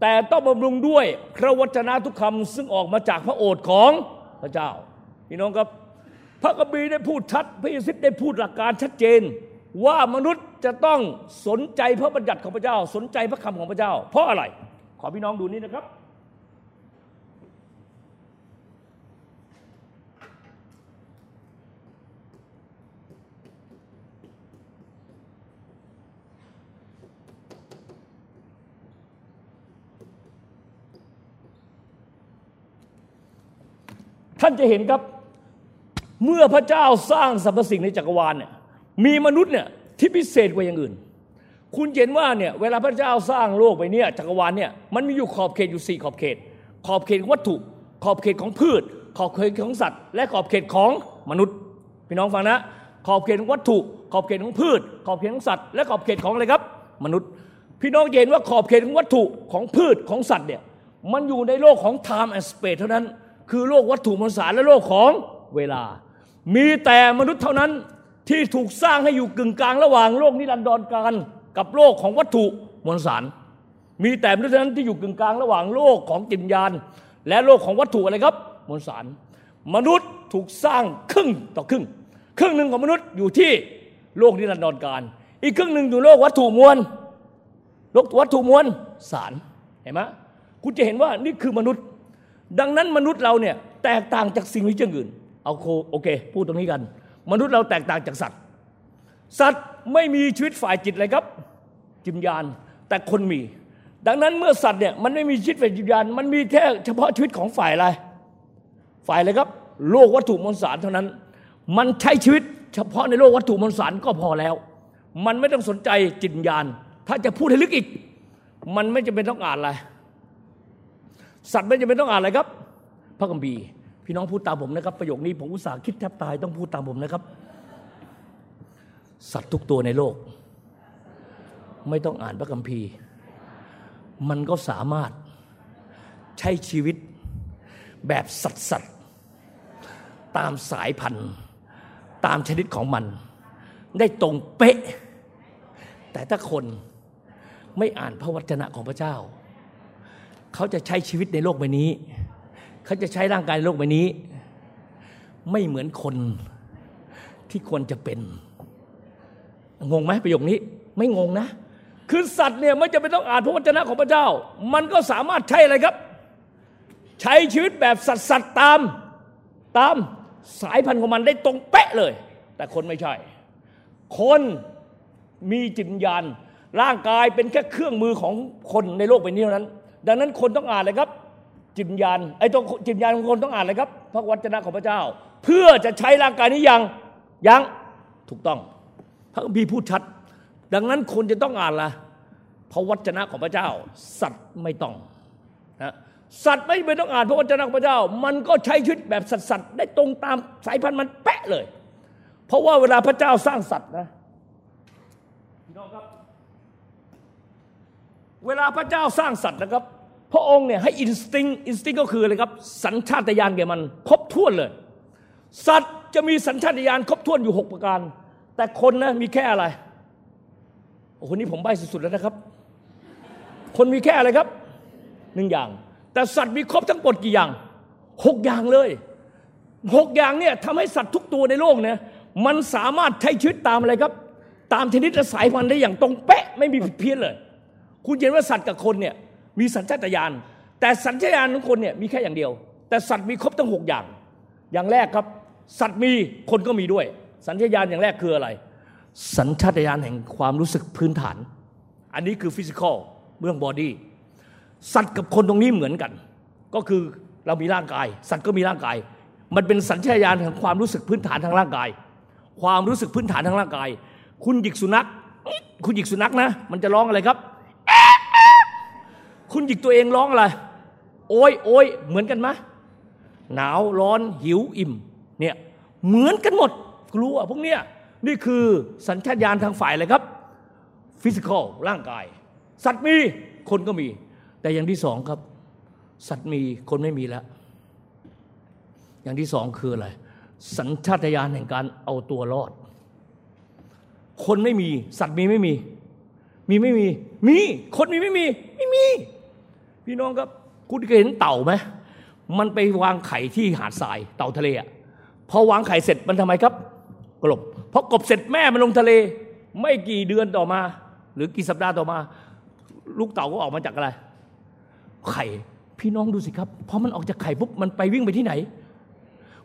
Speaker 2: แต่ต้องบำรุงด้วยพระวจนะทุกคำซึ่งออกมาจากพระโอษฐ์ของพระเจ้าพี่น้องครับ พระกบีได้พูดชัด พระเยซูได้พูดหลักการชัดเจน ว่ามนุษย์จะต้องสนใจพระบัญญัติของพระเจ้า สนใจพระคำของพระเจ้า เพราะอะไร ขอพี่น้องดูนี่นะครับ ท่านจะเห็นครับ เมื่อพระเจ้าสร้างสรรพสิ่งในจักรวาลเนี่ยมีมนุษย์เนี่ยที่พิเศษกว่าอย่างอื่น คุณเห็นว่าเนี่ยเวลาพระเจ้าสร้างโลกไปเนี่ยจักรวาลเนี่ยมันมีอยู่ขอบเขตอยู่สี่ขอบเขต ขอบเขตของวัตถุ ขอบเขตของพืช ขอบเขตของสัตว์ และขอบเขตของมนุษย์พี่น้องฟังนะ ขอบเขตของวัตถุ ขอบเขตของพืช ขอบเขตของสัตว์ และขอบเขตของอะไรครับ มนุษย์ พี่น้องเห็นว่าขอบเขตของวัตถุของพืชของสัตว์เนี่ยมันอยู่ในโลกของ time and space เท่านั้น คือโลกวัตถุมวลสารและโลกของเวลา มีแต่มนุษย์เท่านั้นที่ถูกสร้างให้อยู่กึ่งกลางระหว่างโลกนิรันดรการกับโลกของวัตถุมวลสาร มีแต่มนุษย์เท่านั้นที่อยู่กึ่งกลางระหว่างโลกของจิตวิญญาณ และโลกของวัตถุอะไรครับมวลสาร มนุษย์ถูกสร้างครึ่งต่อครึ่ง ครึ่งหนึ่งของมนุษย์อยู่ที่โลกนิรันดรการ อีกครึ่งหนึ่งอยู่โลกวัตถุมวลโลกวัตถุมวลสารเห็นไหมคุณจะเห็นว่านี่คือมนุษย์ ดังนั้นมนุษย์เราเนี่ยแตกต่างจากสิ่งมีชีวิตอื่น เอาโคโอเค พูดตรงนี้กัน มนุษย์เราแตกต่างจากสัตว์ สัตว์ไม่มีชีวิตฝ่ายจิตเลยครับ จิตญาณแต่คนมี ดังนั้นเมื่อสัตว์เนี่ยมันไม่มีชีวิตฝ่ายจิตญาณมันมีแค่เฉพาะชีวิตของฝ่ายอะไร ฝ่ายอะไรครับ โลกวัตถุมวลสารเท่านั้น มันใช้ชีวิตเฉพาะในโลกวัตถุมวลสารก็พอแล้ว มันไม่ต้องสนใจจิตญาณถ้าจะพูดให้ลึกอีก มันไม่จำเป็นต้องอ่านอะไร สัตว์ไม่จำเป็นต้องอ่านอะไรครับ พระคัมภีร์พี่น้องพูดตามผมนะครับ ประโยคนี้ผมอุตส่าห์คิดแทบตายต้องพูดตามผมนะครับ สัตว์ทุกตัวในโลก ไม่ต้องอ่านพระคัมภีร์ มันก็สามารถใช้ชีวิตแบบสัตว์สัตว์ตามสายพันธุ์ ตามชนิดของมัน ได้ตรงเป๊ะ แต่ถ้าคนไม่อ่านพระวจนะของพระเจ้า เขาจะใช้ชีวิตในโลกใบนี้ เขาจะใช้ร่างกายในโลกใบนี้ ไม่เหมือนคนที่ควรจะเป็น งงไหมประโยคนี้ ไม่งงนะ คือสัตว์เนี่ยไม่จะเป็นต้องอ่านพระวจนะของพระเจ้า มันก็สามารถใช้อะไรครับ ใช้ชีวิตแบบสัตว์สัตว์ตามตามสายพันธุ์ของมันได้ตรงเป๊ะเลย แต่คนไม่ใช่ คนมีจิตวิญญาณร่างกายเป็นแค่เครื่องมือของคนในโลกใบนี้เท่านั้น ดังนั้นคนต้องอ่านเลยครับ จิตวิญญาณไอ้ตัวจิตวิญญาณของคนต้องอ่านเลยครับ พระวจนะของพระเจ้า เพื่อจะใช้ร่างกายนี้ยังยังถูกต้อง พระคัมภีร์พูดชัด ดังนั้นคนจะต้องอ่านละพระวจนะของพระเจ้า สัตว์ไม่ต้องนะสัตว์ไม่เป็นต้องอ่านพระวจนะของพระเจ้า มันก็ใช้ชีวิตแบบสัตว์ได้ตรงตามสายพันธุ์มันเป๊ะเลย เพราะว่าเวลาพระเจ้าสร้างสัตว์นะพี่น้องครับ เวลาพระเจ้าสร้างสัตว์นะครับ พระองค์เนี่ยให้ instinct instinct ก็คืออะไรครับ สัญชาตญาณแก่มัน ครบถ้วนเลย สัตว์จะมีสัญชาตญาณครบถ้วนอยู่หกประการ แต่คนนะมีแค่อะไรโอ้โหนี่ผมใบ้สุดๆแล้วนะครับ คนมีแค่อะไรครับหนึ่งอย่าง แต่สัตว์มีครบทั้งหมดกี่อย่างหกอย่างเลยหกอย่างเนี่ยทำให้สัตว์ทุกตัวในโลกเนี่ยมันสามารถใช้ชีวิตตามอะไรครับ ตามชนิดและสายพันธุ์ได้อย่างตรงเป๊ะไม่มีผิดเพี้ยนเลย คุณเห็นว่าสัตว์กับคนเนี่ย มีสัญชาตญาณแต่สัญชาตญาณของคนเนี่ยมีแค่อย่างเดียว แต่สัตว์มีครบทั้งหกอย่าง อย่างแรกครับ สัตว์มีคนก็มีด้วย สัญชาตญาณอย่างแรกคืออะไร สัญชาตญาณแห่งความรู้สึกพื้นฐาน อันนี้คือ physical เรื่อง body สัตว์กับคนตรงนี้เหมือนกัน ก็คือเรามีร่างกาย สัตว์ก็มีร่างกาย มันเป็นสัญชาตญาณแห่งความรู้สึกพื้นฐานทางร่างกาย ความรู้สึกพื้นฐานทางร่างกาย คุณหยิกสุนัข คุณหยิกสุนัขนะ มันจะร้องอะไรครับ คุณหยิกตัวเองร้องอะไร โอยโอยเหมือนกันไหมหนาวร้อนหิวอิ่มเนี่ยเหมือนกันหมดกลัวพวกเนี้ยนี่คือสัญชาตญาณทางฝ่ายอะไรครับฟิสิกอลร่างกาย สัตว์มีคนก็มี แต่อย่างที่สองครับ สัตว์มีคนไม่มีแล้ว อย่างที่สองคืออะไร สัญชาตญาณแห่งการเอาตัวรอด คนไม่มี สัตว์มีไม่มี มีไม่มี มี คนมีไม่มี ไม่มี พี่น้องครับคุณเคยเห็นเต่าไหมมันไปวางไข่ที่หาดทรายเต่าทะเลอะพอวางไข่เสร็จมันทำไมครับกลบพอกบเสร็จแม่มันลงทะเล ไม่กี่เดือนต่อมา หรือกี่สัปดาห์ต่อมา ลูกเต่าก็ออกมาจากอะไร ไข่พี่น้องดูสิครับพอมันออกจากไข่ปุ๊บมันไปวิ่งไปที่ไหน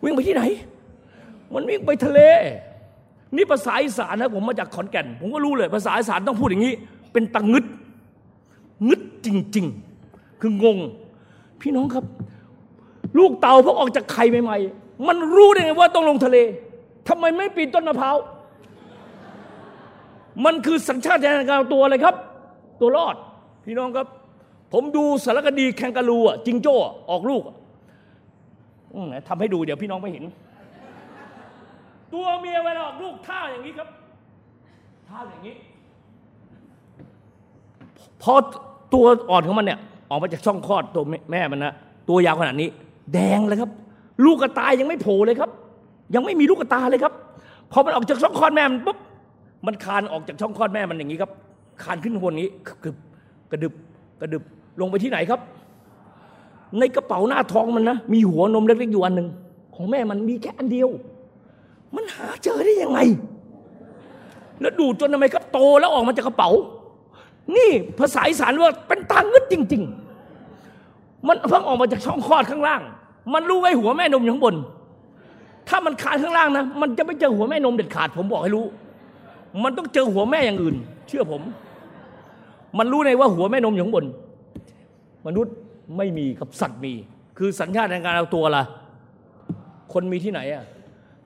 Speaker 2: วิ่งไปที่ไหน มันวิ่งไปทะเล นี่ภาษาอีสานนะผมมาจากขอนแก่น ผมก็รู้เลย ภาษาอีสานต้องพูดอย่างนี้ เป็นตังงึดงึดจริง ๆ คืองง พี่น้องครับ ลูกเต่าพอออกจากไข่ใหม่ๆ มันรู้ได้ไงว่าต้องลงทะเลทำไมไม่ปีนต้นมะพร้าว มันคือสัญชาตญาณการตัวอะไรครับ ตัวรอด พี่น้องครับ ผมดูสารคดีแคนการูอะจิงโจ้ออกลูกอะอืมทำให้ดูเดี๋ยวพี่น้องไม่เห็น ตัวเมียเวลาออกลูกท่าอย่างนี้ครับท่าอย่างนี้ พอตัวอ่อนของมันเนี่ย ออกมาจากช่องคลอดตัวแม่มันนะตัวยาวขนาดนี้ แดงเลยครับ ลูกกระตายยังไม่โผล่เลยครับ ยังไม่มีลูกกระตาเลยครับพอมันออกจากช่องคลอดแม่มันปุ๊บมันคานออกจากช่องคลอดแม่มันอย่างนี้ครับ คานขึ้นบนนี้กระดึบกระดึบกระดึบลงไปที่ไหนครับ ในกระเป๋าหน้าท้องมันนะมีหัวนมเล็กๆอยู่อันหนึ่งของแม่มันมีแค่อันเดียว มันหาเจอได้ยังไง แล้วดูดจนทำไมครับโตแล้วออกมาจากกระเป๋า นี่ภาษาอีสานว่าเป็นตางึดจริง ๆ มันเพิ่งออกมาจากช่องคลอดข้างล่าง มันรู้ไว้หัวแม่นมอยู่ข้างบน ถ้ามันขาดข้างล่างนะ มันจะไม่เจอหัวแม่นมเด็ดขาด ผมบอกให้รู้ มันต้องเจอหัวแม่อย่างอื่น เชื่อผม มันรู้ในว่าหัวแม่นมอยู่ข้างบน มนุษย์ไม่มีกับสัตว์มี คือสัญชาติในการเอาตัวละคนมีที่ไหนอะ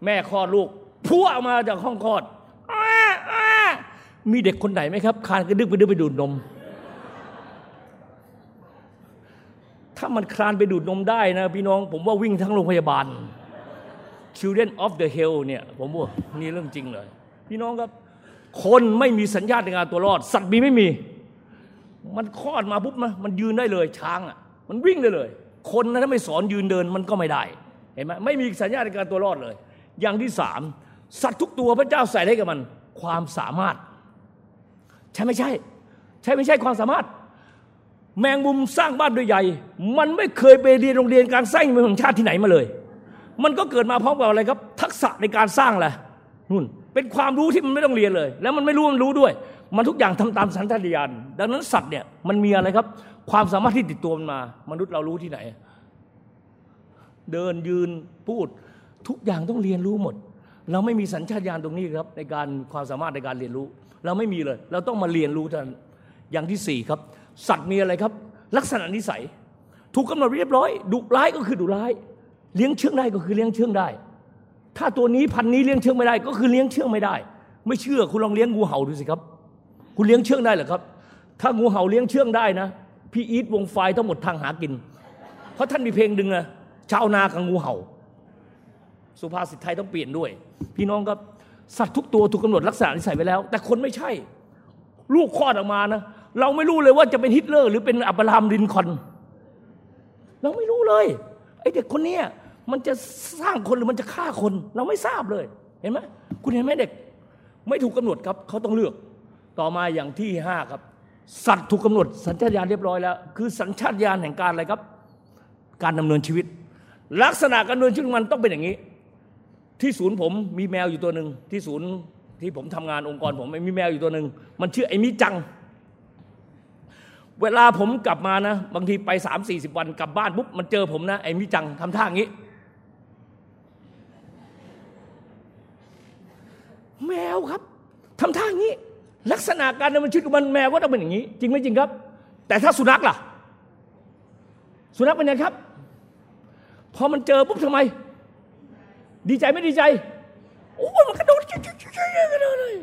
Speaker 2: แม่คลอดลูกพัวออกมาจากห้องคลอด มีเด็กคนไหนไหมครับ คานกระดึบกระดึบไปดูดนม ถ้ามันคลานไปดูดนมได้นะ พี่น้อง ผมว่าวิ่งทั้งโรงพยาบาล Children of the Hill เนี่ย ผมว่านี่เรื่องจริงเลย พี่น้องครับ คนไม่มีสัญญาณในการตัวรอด สัตว์มีไม่มี มันคลอดมาปุ๊บนะมันยืนได้เลยช้างอะ มันวิ่งได้เลย คนนะถ้าไม่สอนยืนเดินมันก็ไม่ได้เห็นไหมไม่มีสัญญาณในการตัวรอดเลย อย่างที่สามสัตว์ทุกตัวพระเจ้าใส่ให้กับมัน ความสามารถ ใช่ไม่ใช่ ใช่ไม่ใช่ความสามารถ แมงมุมสร้างบ้านด้วยใยมันไม่เคยไปเรียนโรงเรียนการสร้างเมืองชาติที่ไหนมาเลย มันก็เกิดมาพร้อมกับอะไรครับ ทักษะในการสร้างแหละนู่นเป็นความรู้ที่มันไม่ต้องเรียนเลย แล้วมันไม่รู้มันรู้ด้วย มันทุกอย่างทำตามสัญชาตญาณดังนั้นสัตว์เนี่ยมันมีอะไรครับ ความสามารถที่ติดตัวมันมา มนุษย์เรารู้ที่ไหน เดินยืนพูด ทุกอย่างต้องเรียนรู้หมด เราไม่มีสัญชาตญาณตรงนี้ครับ ในการความสามารถในการเรียนรู้ เราไม่มีเลย เราต้องมาเรียนรู้ท่านั้นอย่างที่สี่ครับ สัตว์มีอะไรครับ ลักษณะนิสัย ถูกกำหนดเรียบร้อยดุร้ายก็คือดุร้าย เลี้ยงเชื่องได้ก็คือเลี้ยงเชื่องได้ ถ้าตัวนี้พันนี้เลี้ยงเชื่องไม่ได้ ก็คือเลี้ยงเชื่องไม่ได้ ไม่เชื่อคุณลองเลี้ยงงูเห่าดูสิครับ คุณเลี้ยงเชื่องได้หรือครับ ถ้างูเห่าเลี้ยงเชื่องได้นะพี่อีทวงไฟทั้งหมดทางหากิน เพราะท่านมีเพลงดึงนะชาวนากับงูเห่า สุภาษิตไทยต้องเปลี่ยนด้วย พี่น้องครับ สัตว์ทุกตัวถูกกาหนดลักษณะนิสัยไว้แล้ว แต่คนไม่ใช่ ลูกคลอดออกมานะเราไม่รู้เลยว่าจะเป็นฮิตเลอร์ หรือเป็นอับราฮัมลินคอนเราไม่รู้เลยไอ้เด็กคนนี้มันจะสร้างคนหรือมันจะฆ่าคน เราไม่ทราบเลยเห็นไหมคุณเห็นไหมเด็ก ไม่ถูกกาหนดครับเขาต้องเลือก ต่อมาอย่างที่ห้าครับ สัตว์ถูกกาหนด สัญชาตญาณเรียบร้อยแล้ว คือสัญชาตญาณแห่งการอะไรครับ การดำเนินชีวิต ลักษณะการดำเนินชีวิตมันต้องเป็นอย่างนี้ ที่ศูนย์ผมมีแมวอยู่ตัวหนึ่งที่ศูนย์ที่ผมทำงานองค์กรผมมีแมวอยู่ตัวหนึ่งมันชื่อไอ้มิจัง เวลาผมกลับมานะบางทีไปสามสี่สิบวันกลับบ้านปุ๊บมันเจอผมนะไอ้มิจังทำท่าอย่างนี้ แมวครับทำท่าอย่างนี้ ลักษณะการดำเนินชีวิตของมันแมวก็ต้องเป็นอย่างนี้ จริงไหมจริงครับ แต่ถ้าสุนัขล่ะ สุนัขเป็นยังครับ พอมันเจอปุ๊บทำไม ดีใจไม่ดีใจ โอ้มันกระโดดเลย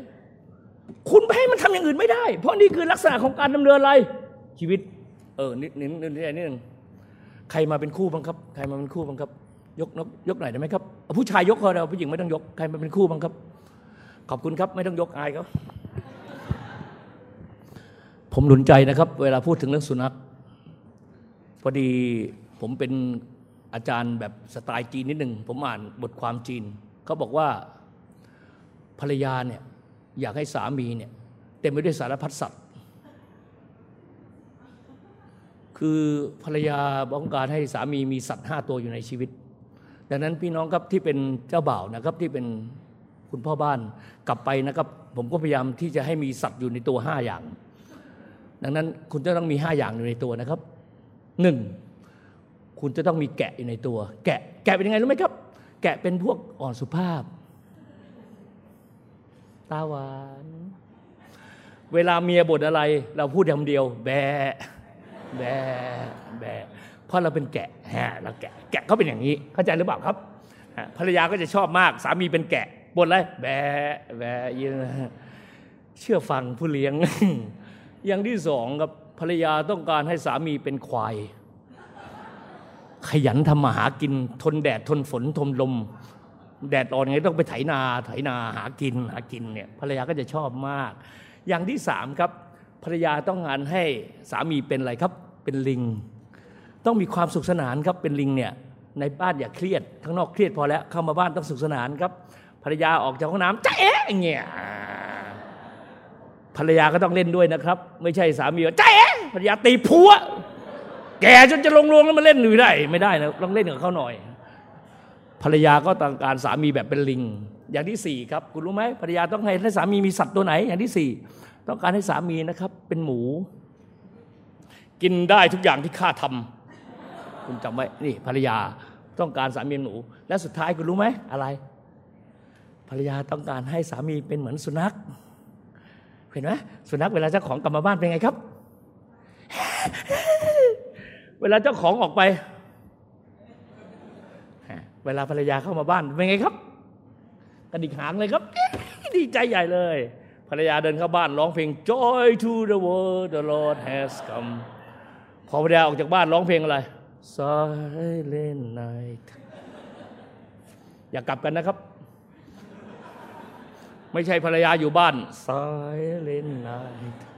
Speaker 2: คุณไปให้มันทำอย่างอื่นไม่ได้ เพราะนี่คือลักษณะของการดำเนินอะไร ชีวิต เออนิดนิดนิดนิดนึงใครมาเป็นคู่บ้างครับ ใครมาเป็นคู่บ้างครับ ยกนกยกหน่อยได้ไหมครับ ผู้ชายยกพอเราผู้หญิงไม่ต้องยก ใครมาเป็นคู่บ้างครับ ขอบคุณครับ ไม่ต้องยกอายเขาผมหนุนใจนะครับ เวลาพูดถึงเรื่องสุนัขพอดีผมเป็น อาจารย์แบบสไตล์จีนนิดหนึ่งผมอ่านบทความจีนเขาบอกว่าภรรยาเนี่ยอยากให้สามีเนี่ยเต็มไปด้วยสารพัดสัตว์ คือภรรยาต้องการให้สามีมีสัตว์ห้าตัวอยู่ในชีวิต ดังนั้นพี่น้องครับที่เป็นเจ้าบ่าวนะครับที่เป็นคุณพ่อบ้านกลับไปนะครับ ผมก็พยายามที่จะให้มีสัตว์อยู่ในตัวห้าอย่าง ดังนั้นคุณจะต้องมีห้าอย่างอยู่ในตัวนะครับหนึ่ง คุณจะต้องมีแกะอยู่ในตัว แกะ แกะเป็นยังไงรู้ไหมครับ แกะเป็นพวกอ่อนสุภาพ ตาหวาน เวลาเมียบ่นอะไร เราพูดคำเดียว แบะแบะแบะเพราะเราเป็นแกะฮะเราแกะ แกะเขาเป็นอย่างนี้ เข้าใจหรือเปล่าครับ ภรรยาก็จะชอบมาก สามีเป็นแกะบ่นอะไร แบะแบะยืนเชื่อฟังผู้เลี้ยง อย่างที่สองครับภรรยาต้องการให้สามีเป็นควาย ขยันทำมาหากินทนแดดทนฝนทนลม แดดร้อนไงต้องไปไถนาไถนาหากินหากินเนี่ยภรรยาก็จะชอบมาก อย่างที่สามครับภรรยาต้องการให้สามีเป็นอะไรครับเป็นลิง ต้องมีความสุขสนานครับเป็นลิงเนี่ยในบ้านอย่าเครียดข้างนอกเครียดพอแล้วเข้ามาบ้านต้องสุขสนานครับภรรยาออกจากห้องน้ำจ้าเอ๊ะเงี้ยภรรยาก็ต้องเล่นด้วยนะครับ ไม่ใช่สามีว่าจ้าเอ๊ะภรรยาตีผัว แกจนจะลงรวงแล้วมาเล่นหรือได้ไม่ได้นะต้องเล่นกับเขาหน่อย ภรรยาก็ต้องการสามีแบบเป็นลิง อย่างที่สี่ครับคุณรู้ไหมภรรยาต้องให้ให้สามีมีสัตว์ตัวไหน อย่างที่สี่ต้องการให้สามีนะครับ เป็นหมู กินได้ทุกอย่างที่ข้าทำคุณจำไว้นี่ภรรยาต้องการสามีเป็นหมูและสุดท้ายคุณรู้ไหมอะไร ภรรยาต้องการให้สามีเป็นเหมือนสุนัข เห็นไหมสุนัขเวลาเจ้าของกลับมาบ้านเป็นไงครับ เวลาเจ้าของออกไป เวลาภรรยาเข้ามาบ้านเป็นไงครับ กระดิกหางเลยครับ ดีใจใหญ่เลย ภรรยาเดินเข้าบ้านร้องเพลง Joy to the world the Lord has come พอภรรยาออกจากบ้านร้องเพลงอะไร Silent night อย่ากลับกันนะครับ ไม่ใช่ภรรยาอยู่บ้าน Silent night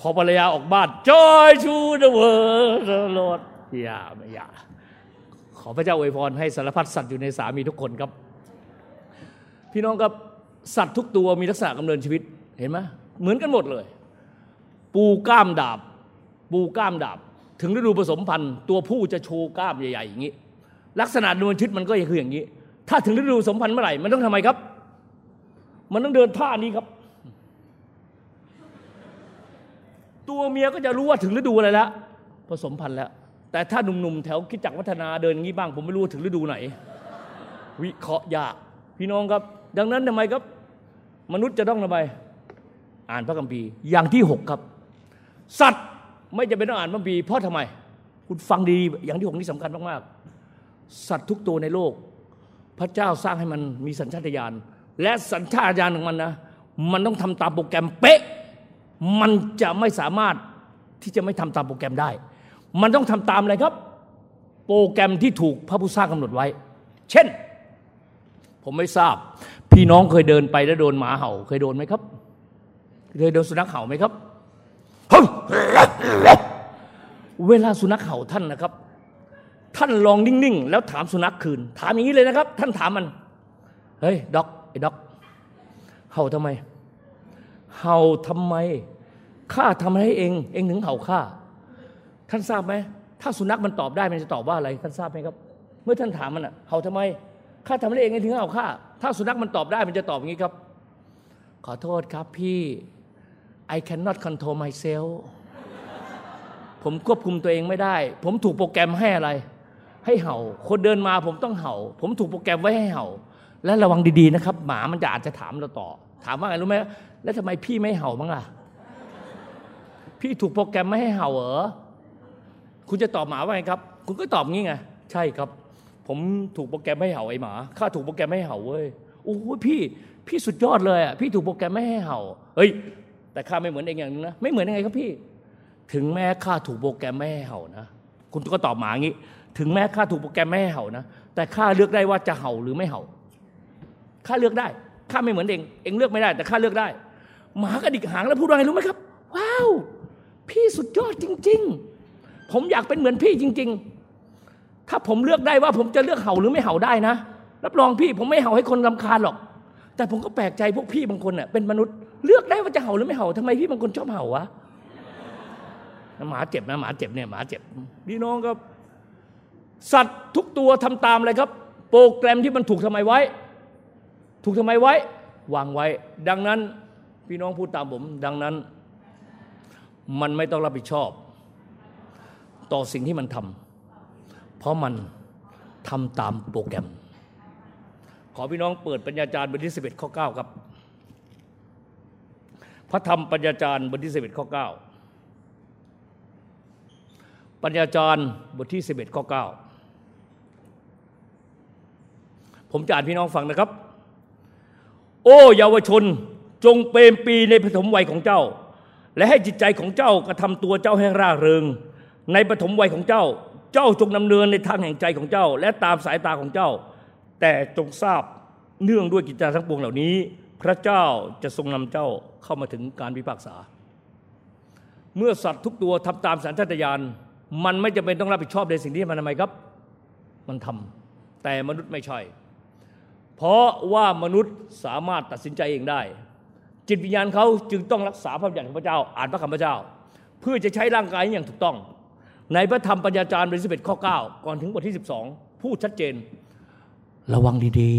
Speaker 2: พอภรรยาออกบ้าน Joy to the world อย่าไม่อย่า ขอพระเจ้าอวยพรให้สารพัดสัตว์อยู่ในสามีทุกคนครับ พี่น้องครับสัตว์ทุกตัวมีลักษณะกำเนินชีวิตเห็นไหมเหมือนกันหมดเลย ปูก้ามดาบ ปูก้ามดาบ ถึงฤดูผสมพันธุ์ ตัวผู้จะโชว์กล้ามใหญ่ๆอย่างนี้ ลักษณะดวงชิดมันก็คืออย่างนี้ ถ้าถึงฤดูผสมพันธุ์เมื่อไหร่มันต้องทำไมครับ มันต้องเดินท่านี้ครับ ตัวเมียก็จะรู้ว่าถึงฤดูอะไรแล้วผสมพันธุ์แล้ว แต่ถ้าหนุ่มๆแถวคิดจักวัฒนาเดินอย่างนี้บ้าง ผมไม่รู้ถึงฤดูไหน วิเคราะห์ยากพี่น้องครับ ดังนั้นทำไมครับ มนุษย์จะต้องทำไมอ่านพระคัมภีร์อย่างที่หกครับ สัตว์ไม่จะเป็นต้องอ่านพระคัมภีร์เพราะทำไม คุณฟังดีอย่างที่หกนี่สำคัญมากๆสัตว์ทุกตัวในโลก พระเจ้าสร้างให้มันมีสัญชาตญาณและสัญชาตญาณของมันนะมันต้องทำตามโปรแกรมเป๊ะ มันจะไม่สามารถที่จะไม่ทำตามโปรแกรมได้ มันต้องทำตามอะไรครับ โปรแกรมที่ถูกพระผู้สร้างกำหนดไว้ เช่น ผมไม่ทราบ พี่น้องเคยเดินไปแล้วโดนหมาเห่า เคยโดนไหมครับ เคยโดนสุนัขเห่าไหมครับ เวลาสุนัขเห่าท่านนะครับ ท่านลองนิ่งๆ แล้วถามสุนัขคืน ถามอย่างนี้เลยนะครับ ท่านถามมัน เฮ้ยด็อกไอ้ด็อก เห่าทำไม เห่าทำไมข้าทำให้เอง เองถึงเห่าข้าท่านทราบไหมถ้าสุนัขมันตอบได้มันจะตอบว่าอะไร ท่านทราบไหมครับ เมื่อท่านถามมันอะเห่าทำไมข้าทำให้เองถึงเห่าข้าถ้าสุนัขมันตอบได้มันจะตอบอย่างนี้ครับ ขอโทษครับพี่ I cannot control myself ผมควบคุมตัวเองไม่ได้ ผมถูกโปรแกรมให้อะไร ให้เห่า คนเดินมาผมต้องเห่า ผมถูกโปรแกรมไว้ให้เห่า และระวังดีๆนะครับ หมามันจะอาจจะถามเราต่อ ถามว่าไงรู้ไหมแล้วทำไมพี่ไม่เห่าบ้างล่ะ พี่ถูกโปรแกรมไม่ให้เห่าเหรอคุณจะตอบหมาว่าไงครับ คุณก็ตอบงี้ไงใช่ครับ ผมถูกโปรแกรมไม่ให้เห่าไอ้หมาข้าถูกโปรแกรมไม่ให้เห่าเว้ยโอ้ยพี่พี่สุดยอดเลยอะพี่ถูกโปรแกรมไม่ให้เห่า เฮ้ย แต่ข้าไม่เหมือนเองอย่างนึงนะไม่เหมือนยังไงครับพี่ ถึงแม้ข้าถูกโปรแกรมไม่ให้เห่านะคุณก็ตอบหมางี้ ถึงแม้ข้าถูกโปรแกรมไม่ให้เห่านะแต่ข้าเลือกได้ว่าจะเห่าหรือไม่เห่าข้าเลือกได้ ข้าไม่เหมือนเองเองเลือกไม่ได้ แต่ข้าเลือกได้ หมากระดิกหางแล้วพูดว่าไงรู้ไหมครับ ว้าว พี่สุดยอดจริง ๆ ผมอยากเป็นเหมือนพี่จริง ๆ ถ้าผมเลือกได้ว่าผมจะเลือกเห่าหรือไม่เห่าได้นะรับรองพี่ผมไม่เห่าให้คนรำคาญหรอก แต่ผมก็แปลกใจพวกพี่บางคนเน่ะเป็นมนุษย์เลือกได้ว่าจะเห่าหรือไม่เห่าทำไมพี่บางคนชอบเห่าวะหมาเจ็บนะหมาเจ็บเนี่ยหมาเจ็บพี่น้องครับ สัตว์ทุกตัวทำตามเลยครับ โปรแกรมที่มันถูกทำไมไว้ ถูกทำไมไว้ วางไว้ ดังนั้นพี่น้องพูดตามผม ดังนั้น มันไม่ต้องรับผิดชอบ ต่อสิ่งที่มันทำเพราะมันทำตามโปรแกรม ขอพี่น้องเปิดปัญญาจารย์บทที่11 ข้อ 9 ครับ พระธรรมปัญญาจารย์บทที่11 ข้อ 9 ปัญญาจารย์บทที่11 ข้อ 9 ผมจะอ่านพี่น้องฟังนะครับ โอ้เยาวชนจงเปรมปีในปฐมวัยของเจ้า และให้จิตใจของเจ้ากระทำตัวเจ้าให้ร่าเริง ในปฐมวัยของเจ้า เจ้าจงดำเนินในทางแห่งใจของเจ้า และตามสายตาของเจ้า แต่จงทราบเนื่องด้วยกิจการทั้งปวงเหล่านี้ พระเจ้าจะทรงนำเจ้าเข้ามาถึงการพิพากษา เมื่อสัตว์ทุกตัวทำตามสัญชาตญาณมันไม่จำเป็นต้องรับผิดชอบในสิ่งที่มันทำไมครับ มันทำแต่มนุษย์ไม่ใช่ เพราะว่ามนุษย์สามารถตัดสินใจเองได้ จิตวิญญาณเขาจึงต้องรักษาพระบัญญัติของพระเจ้า อ่านพระคำพระเจ้า เพื่อจะใช้ร่างกายอย่างถูกต้อง ในพระธรรมปัญญาจารย์บทที่11ข้อ9ก่อนถึงบทที่12พูดชัดเจน ระวังดี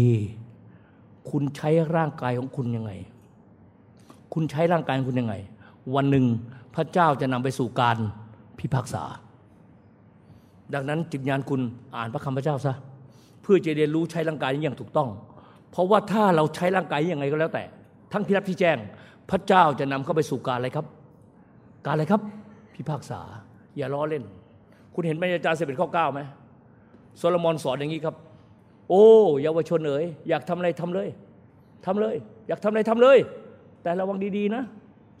Speaker 2: ๆ คุณใช้ร่างกายของคุณยังไง คุณใช้ร่างกายของคุณยังไง วันหนึ่งพระเจ้าจะนำไปสู่การพิพากษา ดังนั้นจิตวิญญาณคุณอ่านพระคำพระเจ้าซะ พื่อจะเรียนรู้ใช้ร่างกายนี้อย่างถูกต้อง เพราะว่าถ้าเราใช้ร่างกายยังไงก็แล้วแต่ ทั้งที่รับที่แจ้ง พระเจ้าจะนำเข้าไปสู่การอะไรครับ การอะไรครับ พิพากษา อย่าล้อเล่น คุณเห็นบรรยาจารย์เสด็จข้อเก้าไหมโซโลมอนสอนอย่างนี้ครับ โอ้เยาวชนเอ๋ยอยากทำอะไรทำเลยทำเลย อยากทำอะไรทำเลย แต่ระวังดีๆนะ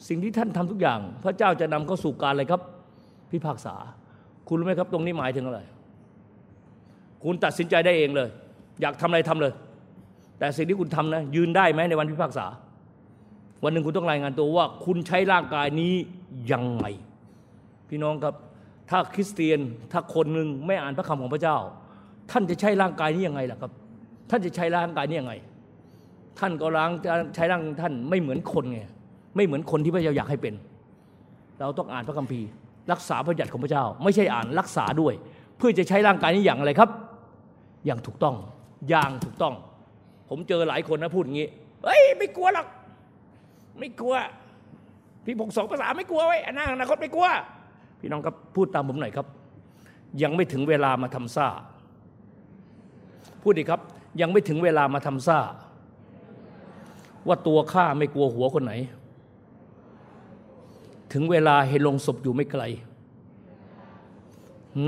Speaker 2: สิ่งที่ท่านทำทุกอย่าง พระเจ้าจะนำเข้าสู่การอะไรครับ พิพากษา คุณรู้ไหมครับ ตรงนี้หมายถึงอะไร คุณตัดสินใจได้เองเลย อยากทำอะไรทำเลย แต่สิ่งที่คุณทำนะยืนได้ไหมในวันพิพากษา วันหนึ่งคุณต้องรายงานตัวว่า คุณใช้ร่างกายนี้ยังไงพี่น้องครับถ้าคริสเตียนถ้าคนหนึ่งไม่อ่านพระคำของพระเจ้า ท่านจะใช้ร่างกายนี้ยังไงล่ะครับ ท่านจะใช้ร่างกายนี้ยังไง ท่านก็ล้างใช้ร่างท่านไม่เหมือนคนไงไม่เหมือนคนที่พระเจ้าอยากให้เป็น เราต้องอ่านพระคัมภีร์ รักษาพระบัญญัติของพระเจ้า ไม่ใช่อ่านรักษาด้วย เพื่อจะใช้ร่างกายนี้อย่างไรครับ อย่างถูกต้อง อย่างถูกต้อง ผมเจอหลายคนนะพูดอย่างนี้เฮ้ยไม่กลัวหรอกไม่กลัว พี่พงสองภาษาไม่กลัวไว้อนาอนาคตไม่กลัว พี่น้องครับพูดตามผมหน่อยครับ ยังไม่ถึงเวลามาทำซ่า พูดดีครับ ยังไม่ถึงเวลามาทำซ่า ว่าตัวข้าไม่กลัวหัวคนไหน ถึงเวลาเห็นลงศพอยู่ไม่ไกล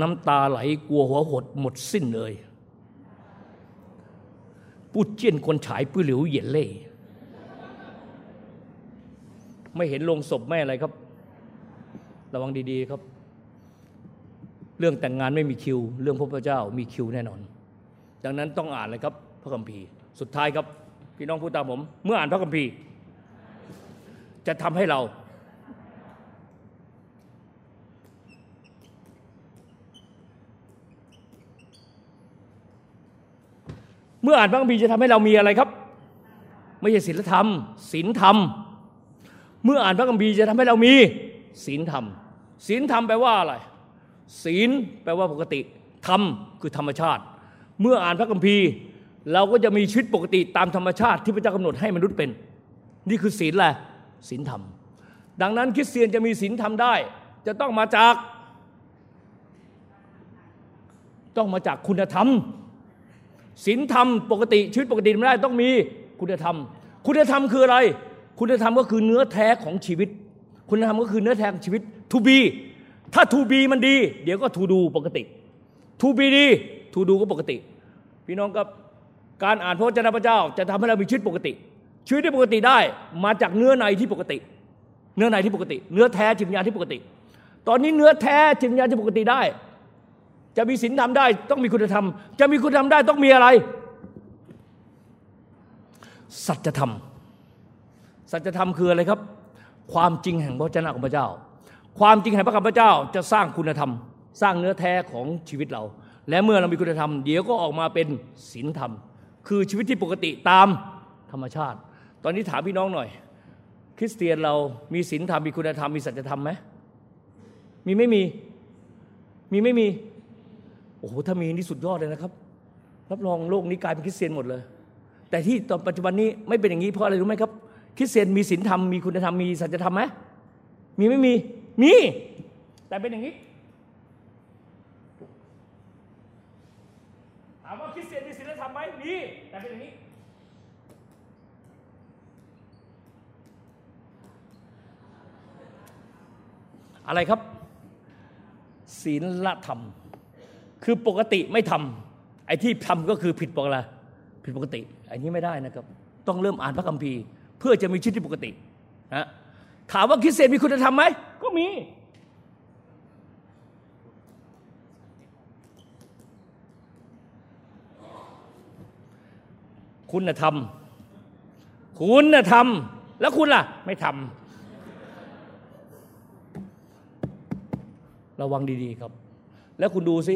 Speaker 2: น้ำตาไหลกลัวหัวหดหมดสิ้นเลย ปู้เจียนคนฉายปื้อหลิวเหยียนเล่ ไม่เห็นลงศพไม่อะไรครับ ระวังดีๆครับ เรื่องแต่งงานไม่มีคิว เรื่องพระพุทธเจ้ามีคิวแน่นอน ดังนั้นต้องอ่านเลยครับ พระคัมภีร์ สุดท้ายครับ พี่น้องพูดตามผม เมื่ออ่านพระคัมภีร์ จะทำให้เรา เมื่ออ่านพระคัมภีร์จะทำให้เรามีอะไรครับ ไม่ใช่ศีลธรรมศีลธรรม เมื่ออ่านพระคัมภีร์จะทำให้เรามีศีลธรรมศีลธรรมแปลว่าอะไร ศีลแปลว่าปกติธรรมคือธรรมชาติ เมื่ออ่านพระคัมภีร์ เราก็จะมีชีวิตปกติตามธรรมชาติที่พระเจ้ากำหนดให้มนุษย์เป็น นี่คือศีลแหละศีลธรรม ดังนั้นคริสเตียนจะมีศีลธรรมได้ จะต้องมาจาก ต้องมาจากคุณธรรม ศีลธรรมปกติชีวิตปกติไม่ได้ต้องมีคุณธรรม คุณธรรมคืออะไร คุณธรรมก็คือเนื้อแท้ของชีวิต คุณธรรมก็คือเนื้อแท้ของชีวิต to be ถ้า to be มันดี เดี๋ยวก็ to do ปกติ to be ดี to do ก็ปกติ พี่น้องกับการอ่านพระวจนะพระเจ้า จะทำให้เรามีชีวิตปกติ ชีวิตที่ปกติได้มาจากเนื้อในที่ปกติ เนื้อในที่ปกติ เนื้อแท้จิตวิญญาณที่ปกติ ตอนนี้เนื้อแท้จิตวิญญาณที่ปกติได้ จะมีศีลธรรมได้ต้องมีคุณธรรม จะมีคุณธรรมได้ต้องมีอะไร สัจธรรม สัจธรรมคืออะไรครับ ความจริงแห่งพระเจ้าของพระเจ้า ความจริงแห่งพระคำพระเจ้าจะสร้างคุณธรรม สร้างเนื้อแท้ของชีวิตเรา และเมื่อเรามีคุณธรรม เดี๋ยวก็ออกมาเป็นศีลธรรม คือชีวิตที่ปกติตามธรรมชาติ ตอนนี้ถามพี่น้องหน่อย คริสเตียนเรามีศีลธรรมมีคุณธรรมมีสัจธรรมไหมมีไม่มีมีไม่มี โอ้โหถ้ามีนี่สุดยอดเลยนะครับรับรองโลกนี้กลายเป็นคริสเตียนหมดเลย แต่ที่ตอนปัจจุบันนี้ไม่เป็นอย่างนี้เพราะอะไรรู้ไหมครับคริสเตียนมีศีลธรรมมีคุณธรรมมีสัจธรรมไหมมีไม่มีมีแต่เป็นอย่างนี้ถามว่าคริสเตียนมีศีลธรรมไหมมีแต่เป็นอย่างนี้อะไรครับ ศีลธรรม คือปกติไม่ทำไอ้ที่ทำก็คือผิดปกติผิดปกติอันนี้ไม่ได้นะครับ ต้องเริ่มอ่านพระคัมภีร์ เพื่อจะมีชีวิตที่ปกตินะถามว่าคริสเตียนมีคุณธรรมไหมก็มี คุณธรรม คุณธรรม แล้วคุณล่ะ ไม่ทำระวังดี ๆ ครับ แล้วคุณดูสิ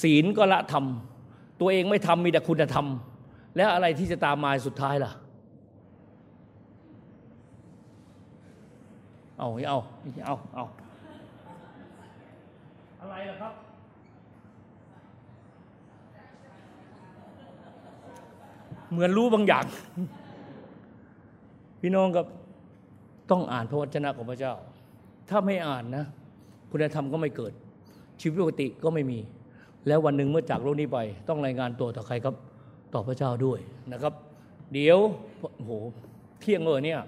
Speaker 2: ศีลก็ละทำตัวเองไม่ทำมีแต่คุณธรรม แล้วอะไรที่จะตามมาสุดท้ายล่ะ เอาเอาเอาเอาอะไรล่ะครับเหมือนรู้บางอย่าง พี่น้องครับต้องอ่านพระวจนะของพระเจ้า ถ้าไม่อ่านนะ คุณธรรมก็ไม่เกิด ชีวิตปกติก็ไม่มี แล้ววันหนึ่งเมื่อจากโลกนี้ไป ต้องรายงานตัวต่อใครครับ ต่อพระเจ้าด้วยนะครับ เดี๋ยวโอ้โหเที่ยงเออเนี่ย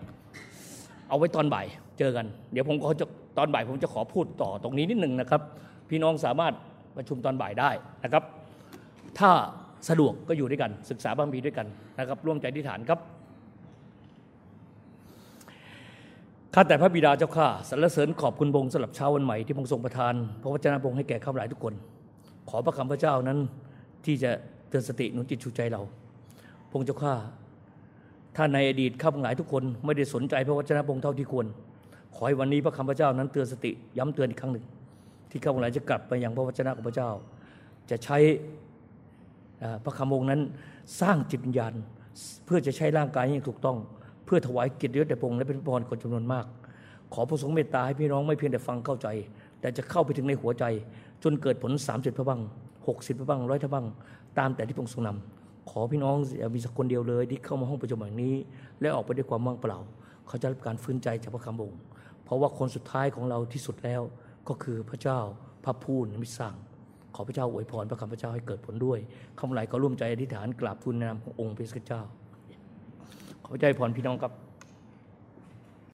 Speaker 2: เอาไว้ตอนบ่ายเจอกัน เดี๋ยวผมขอจะตอนบ่ายผมจะขอพูดต่อตรงนี้นิดหนึ่งนะครับ พี่น้องสามารถประชุมตอนบ่ายได้นะครับ ถ้าสะดวกก็อยู่ด้วยกัน ศึกษาบางพีด้วยกันนะครับ ร่วมใจที่ฐานครับข้าแต่พระบิดาเจ้าข้าสรรเสริญขอบคุณพงค์สำหรับเช้าวันใหม่ที่พระองค์ทรงประทานพระวจนะพงค์ให้แก่ข้าพเจ้าทุกคน ขอพระคำพระเจ้านั้น ที่จะเตือนสติหนุนจิตชูใจเรา พงเจ้าข้าถ้าในอดีตข้าพเจ้าหลายทุกคนไม่ได้สนใจพระวจนะพงเท่าที่ควร ขอให้วันนี้พระคำพระเจ้านั้นเตือนสติย้ำเตือนอีกครั้งหนึ่ง ที่ข้าพเจ้ายจะกลับไปยังพระวจนะของพระเจ้า จะใช้พระคำองค์นั้นสร้างจิตวิญญาณเพื่อจะใช้ร่างกายอย่างถูกต้อง เพื่อถวายกียรติยศแด่พงและเป็นพรคนจำนวนมาก ขอพระทรงเมตตาให้พี่น้องไม่เพียงแต่ฟังเข้าใจ แต่จะเข้าไปถึงในหัวใจ จนเกิดผล 30 พระบัง 60 พระบังร้อยพระบัง ตามแต่ที่พระองค์ทรงนำขอพี่น้องมีสักคนเดียวเลย ที่เข้ามาห้องประชุมแห่งนี้ และออกไปด้วยความว่างเปล่า เขาจะรับการฟื้นใจจากพระคำองค์เพราะว่าคนสุดท้ายของเราที่สุดแล้วก็คือพระเจ้าพระผู้นิมิสร้างขอพระเจ้าอวยพรพระคำพระเจ้าให้เกิดผลด้วยคำไหลก็ร่วมใจอธิษฐานกราบทูลนามขององค์พระเจ้า ขอพระเจ้าอวยพรพี่น้องครับ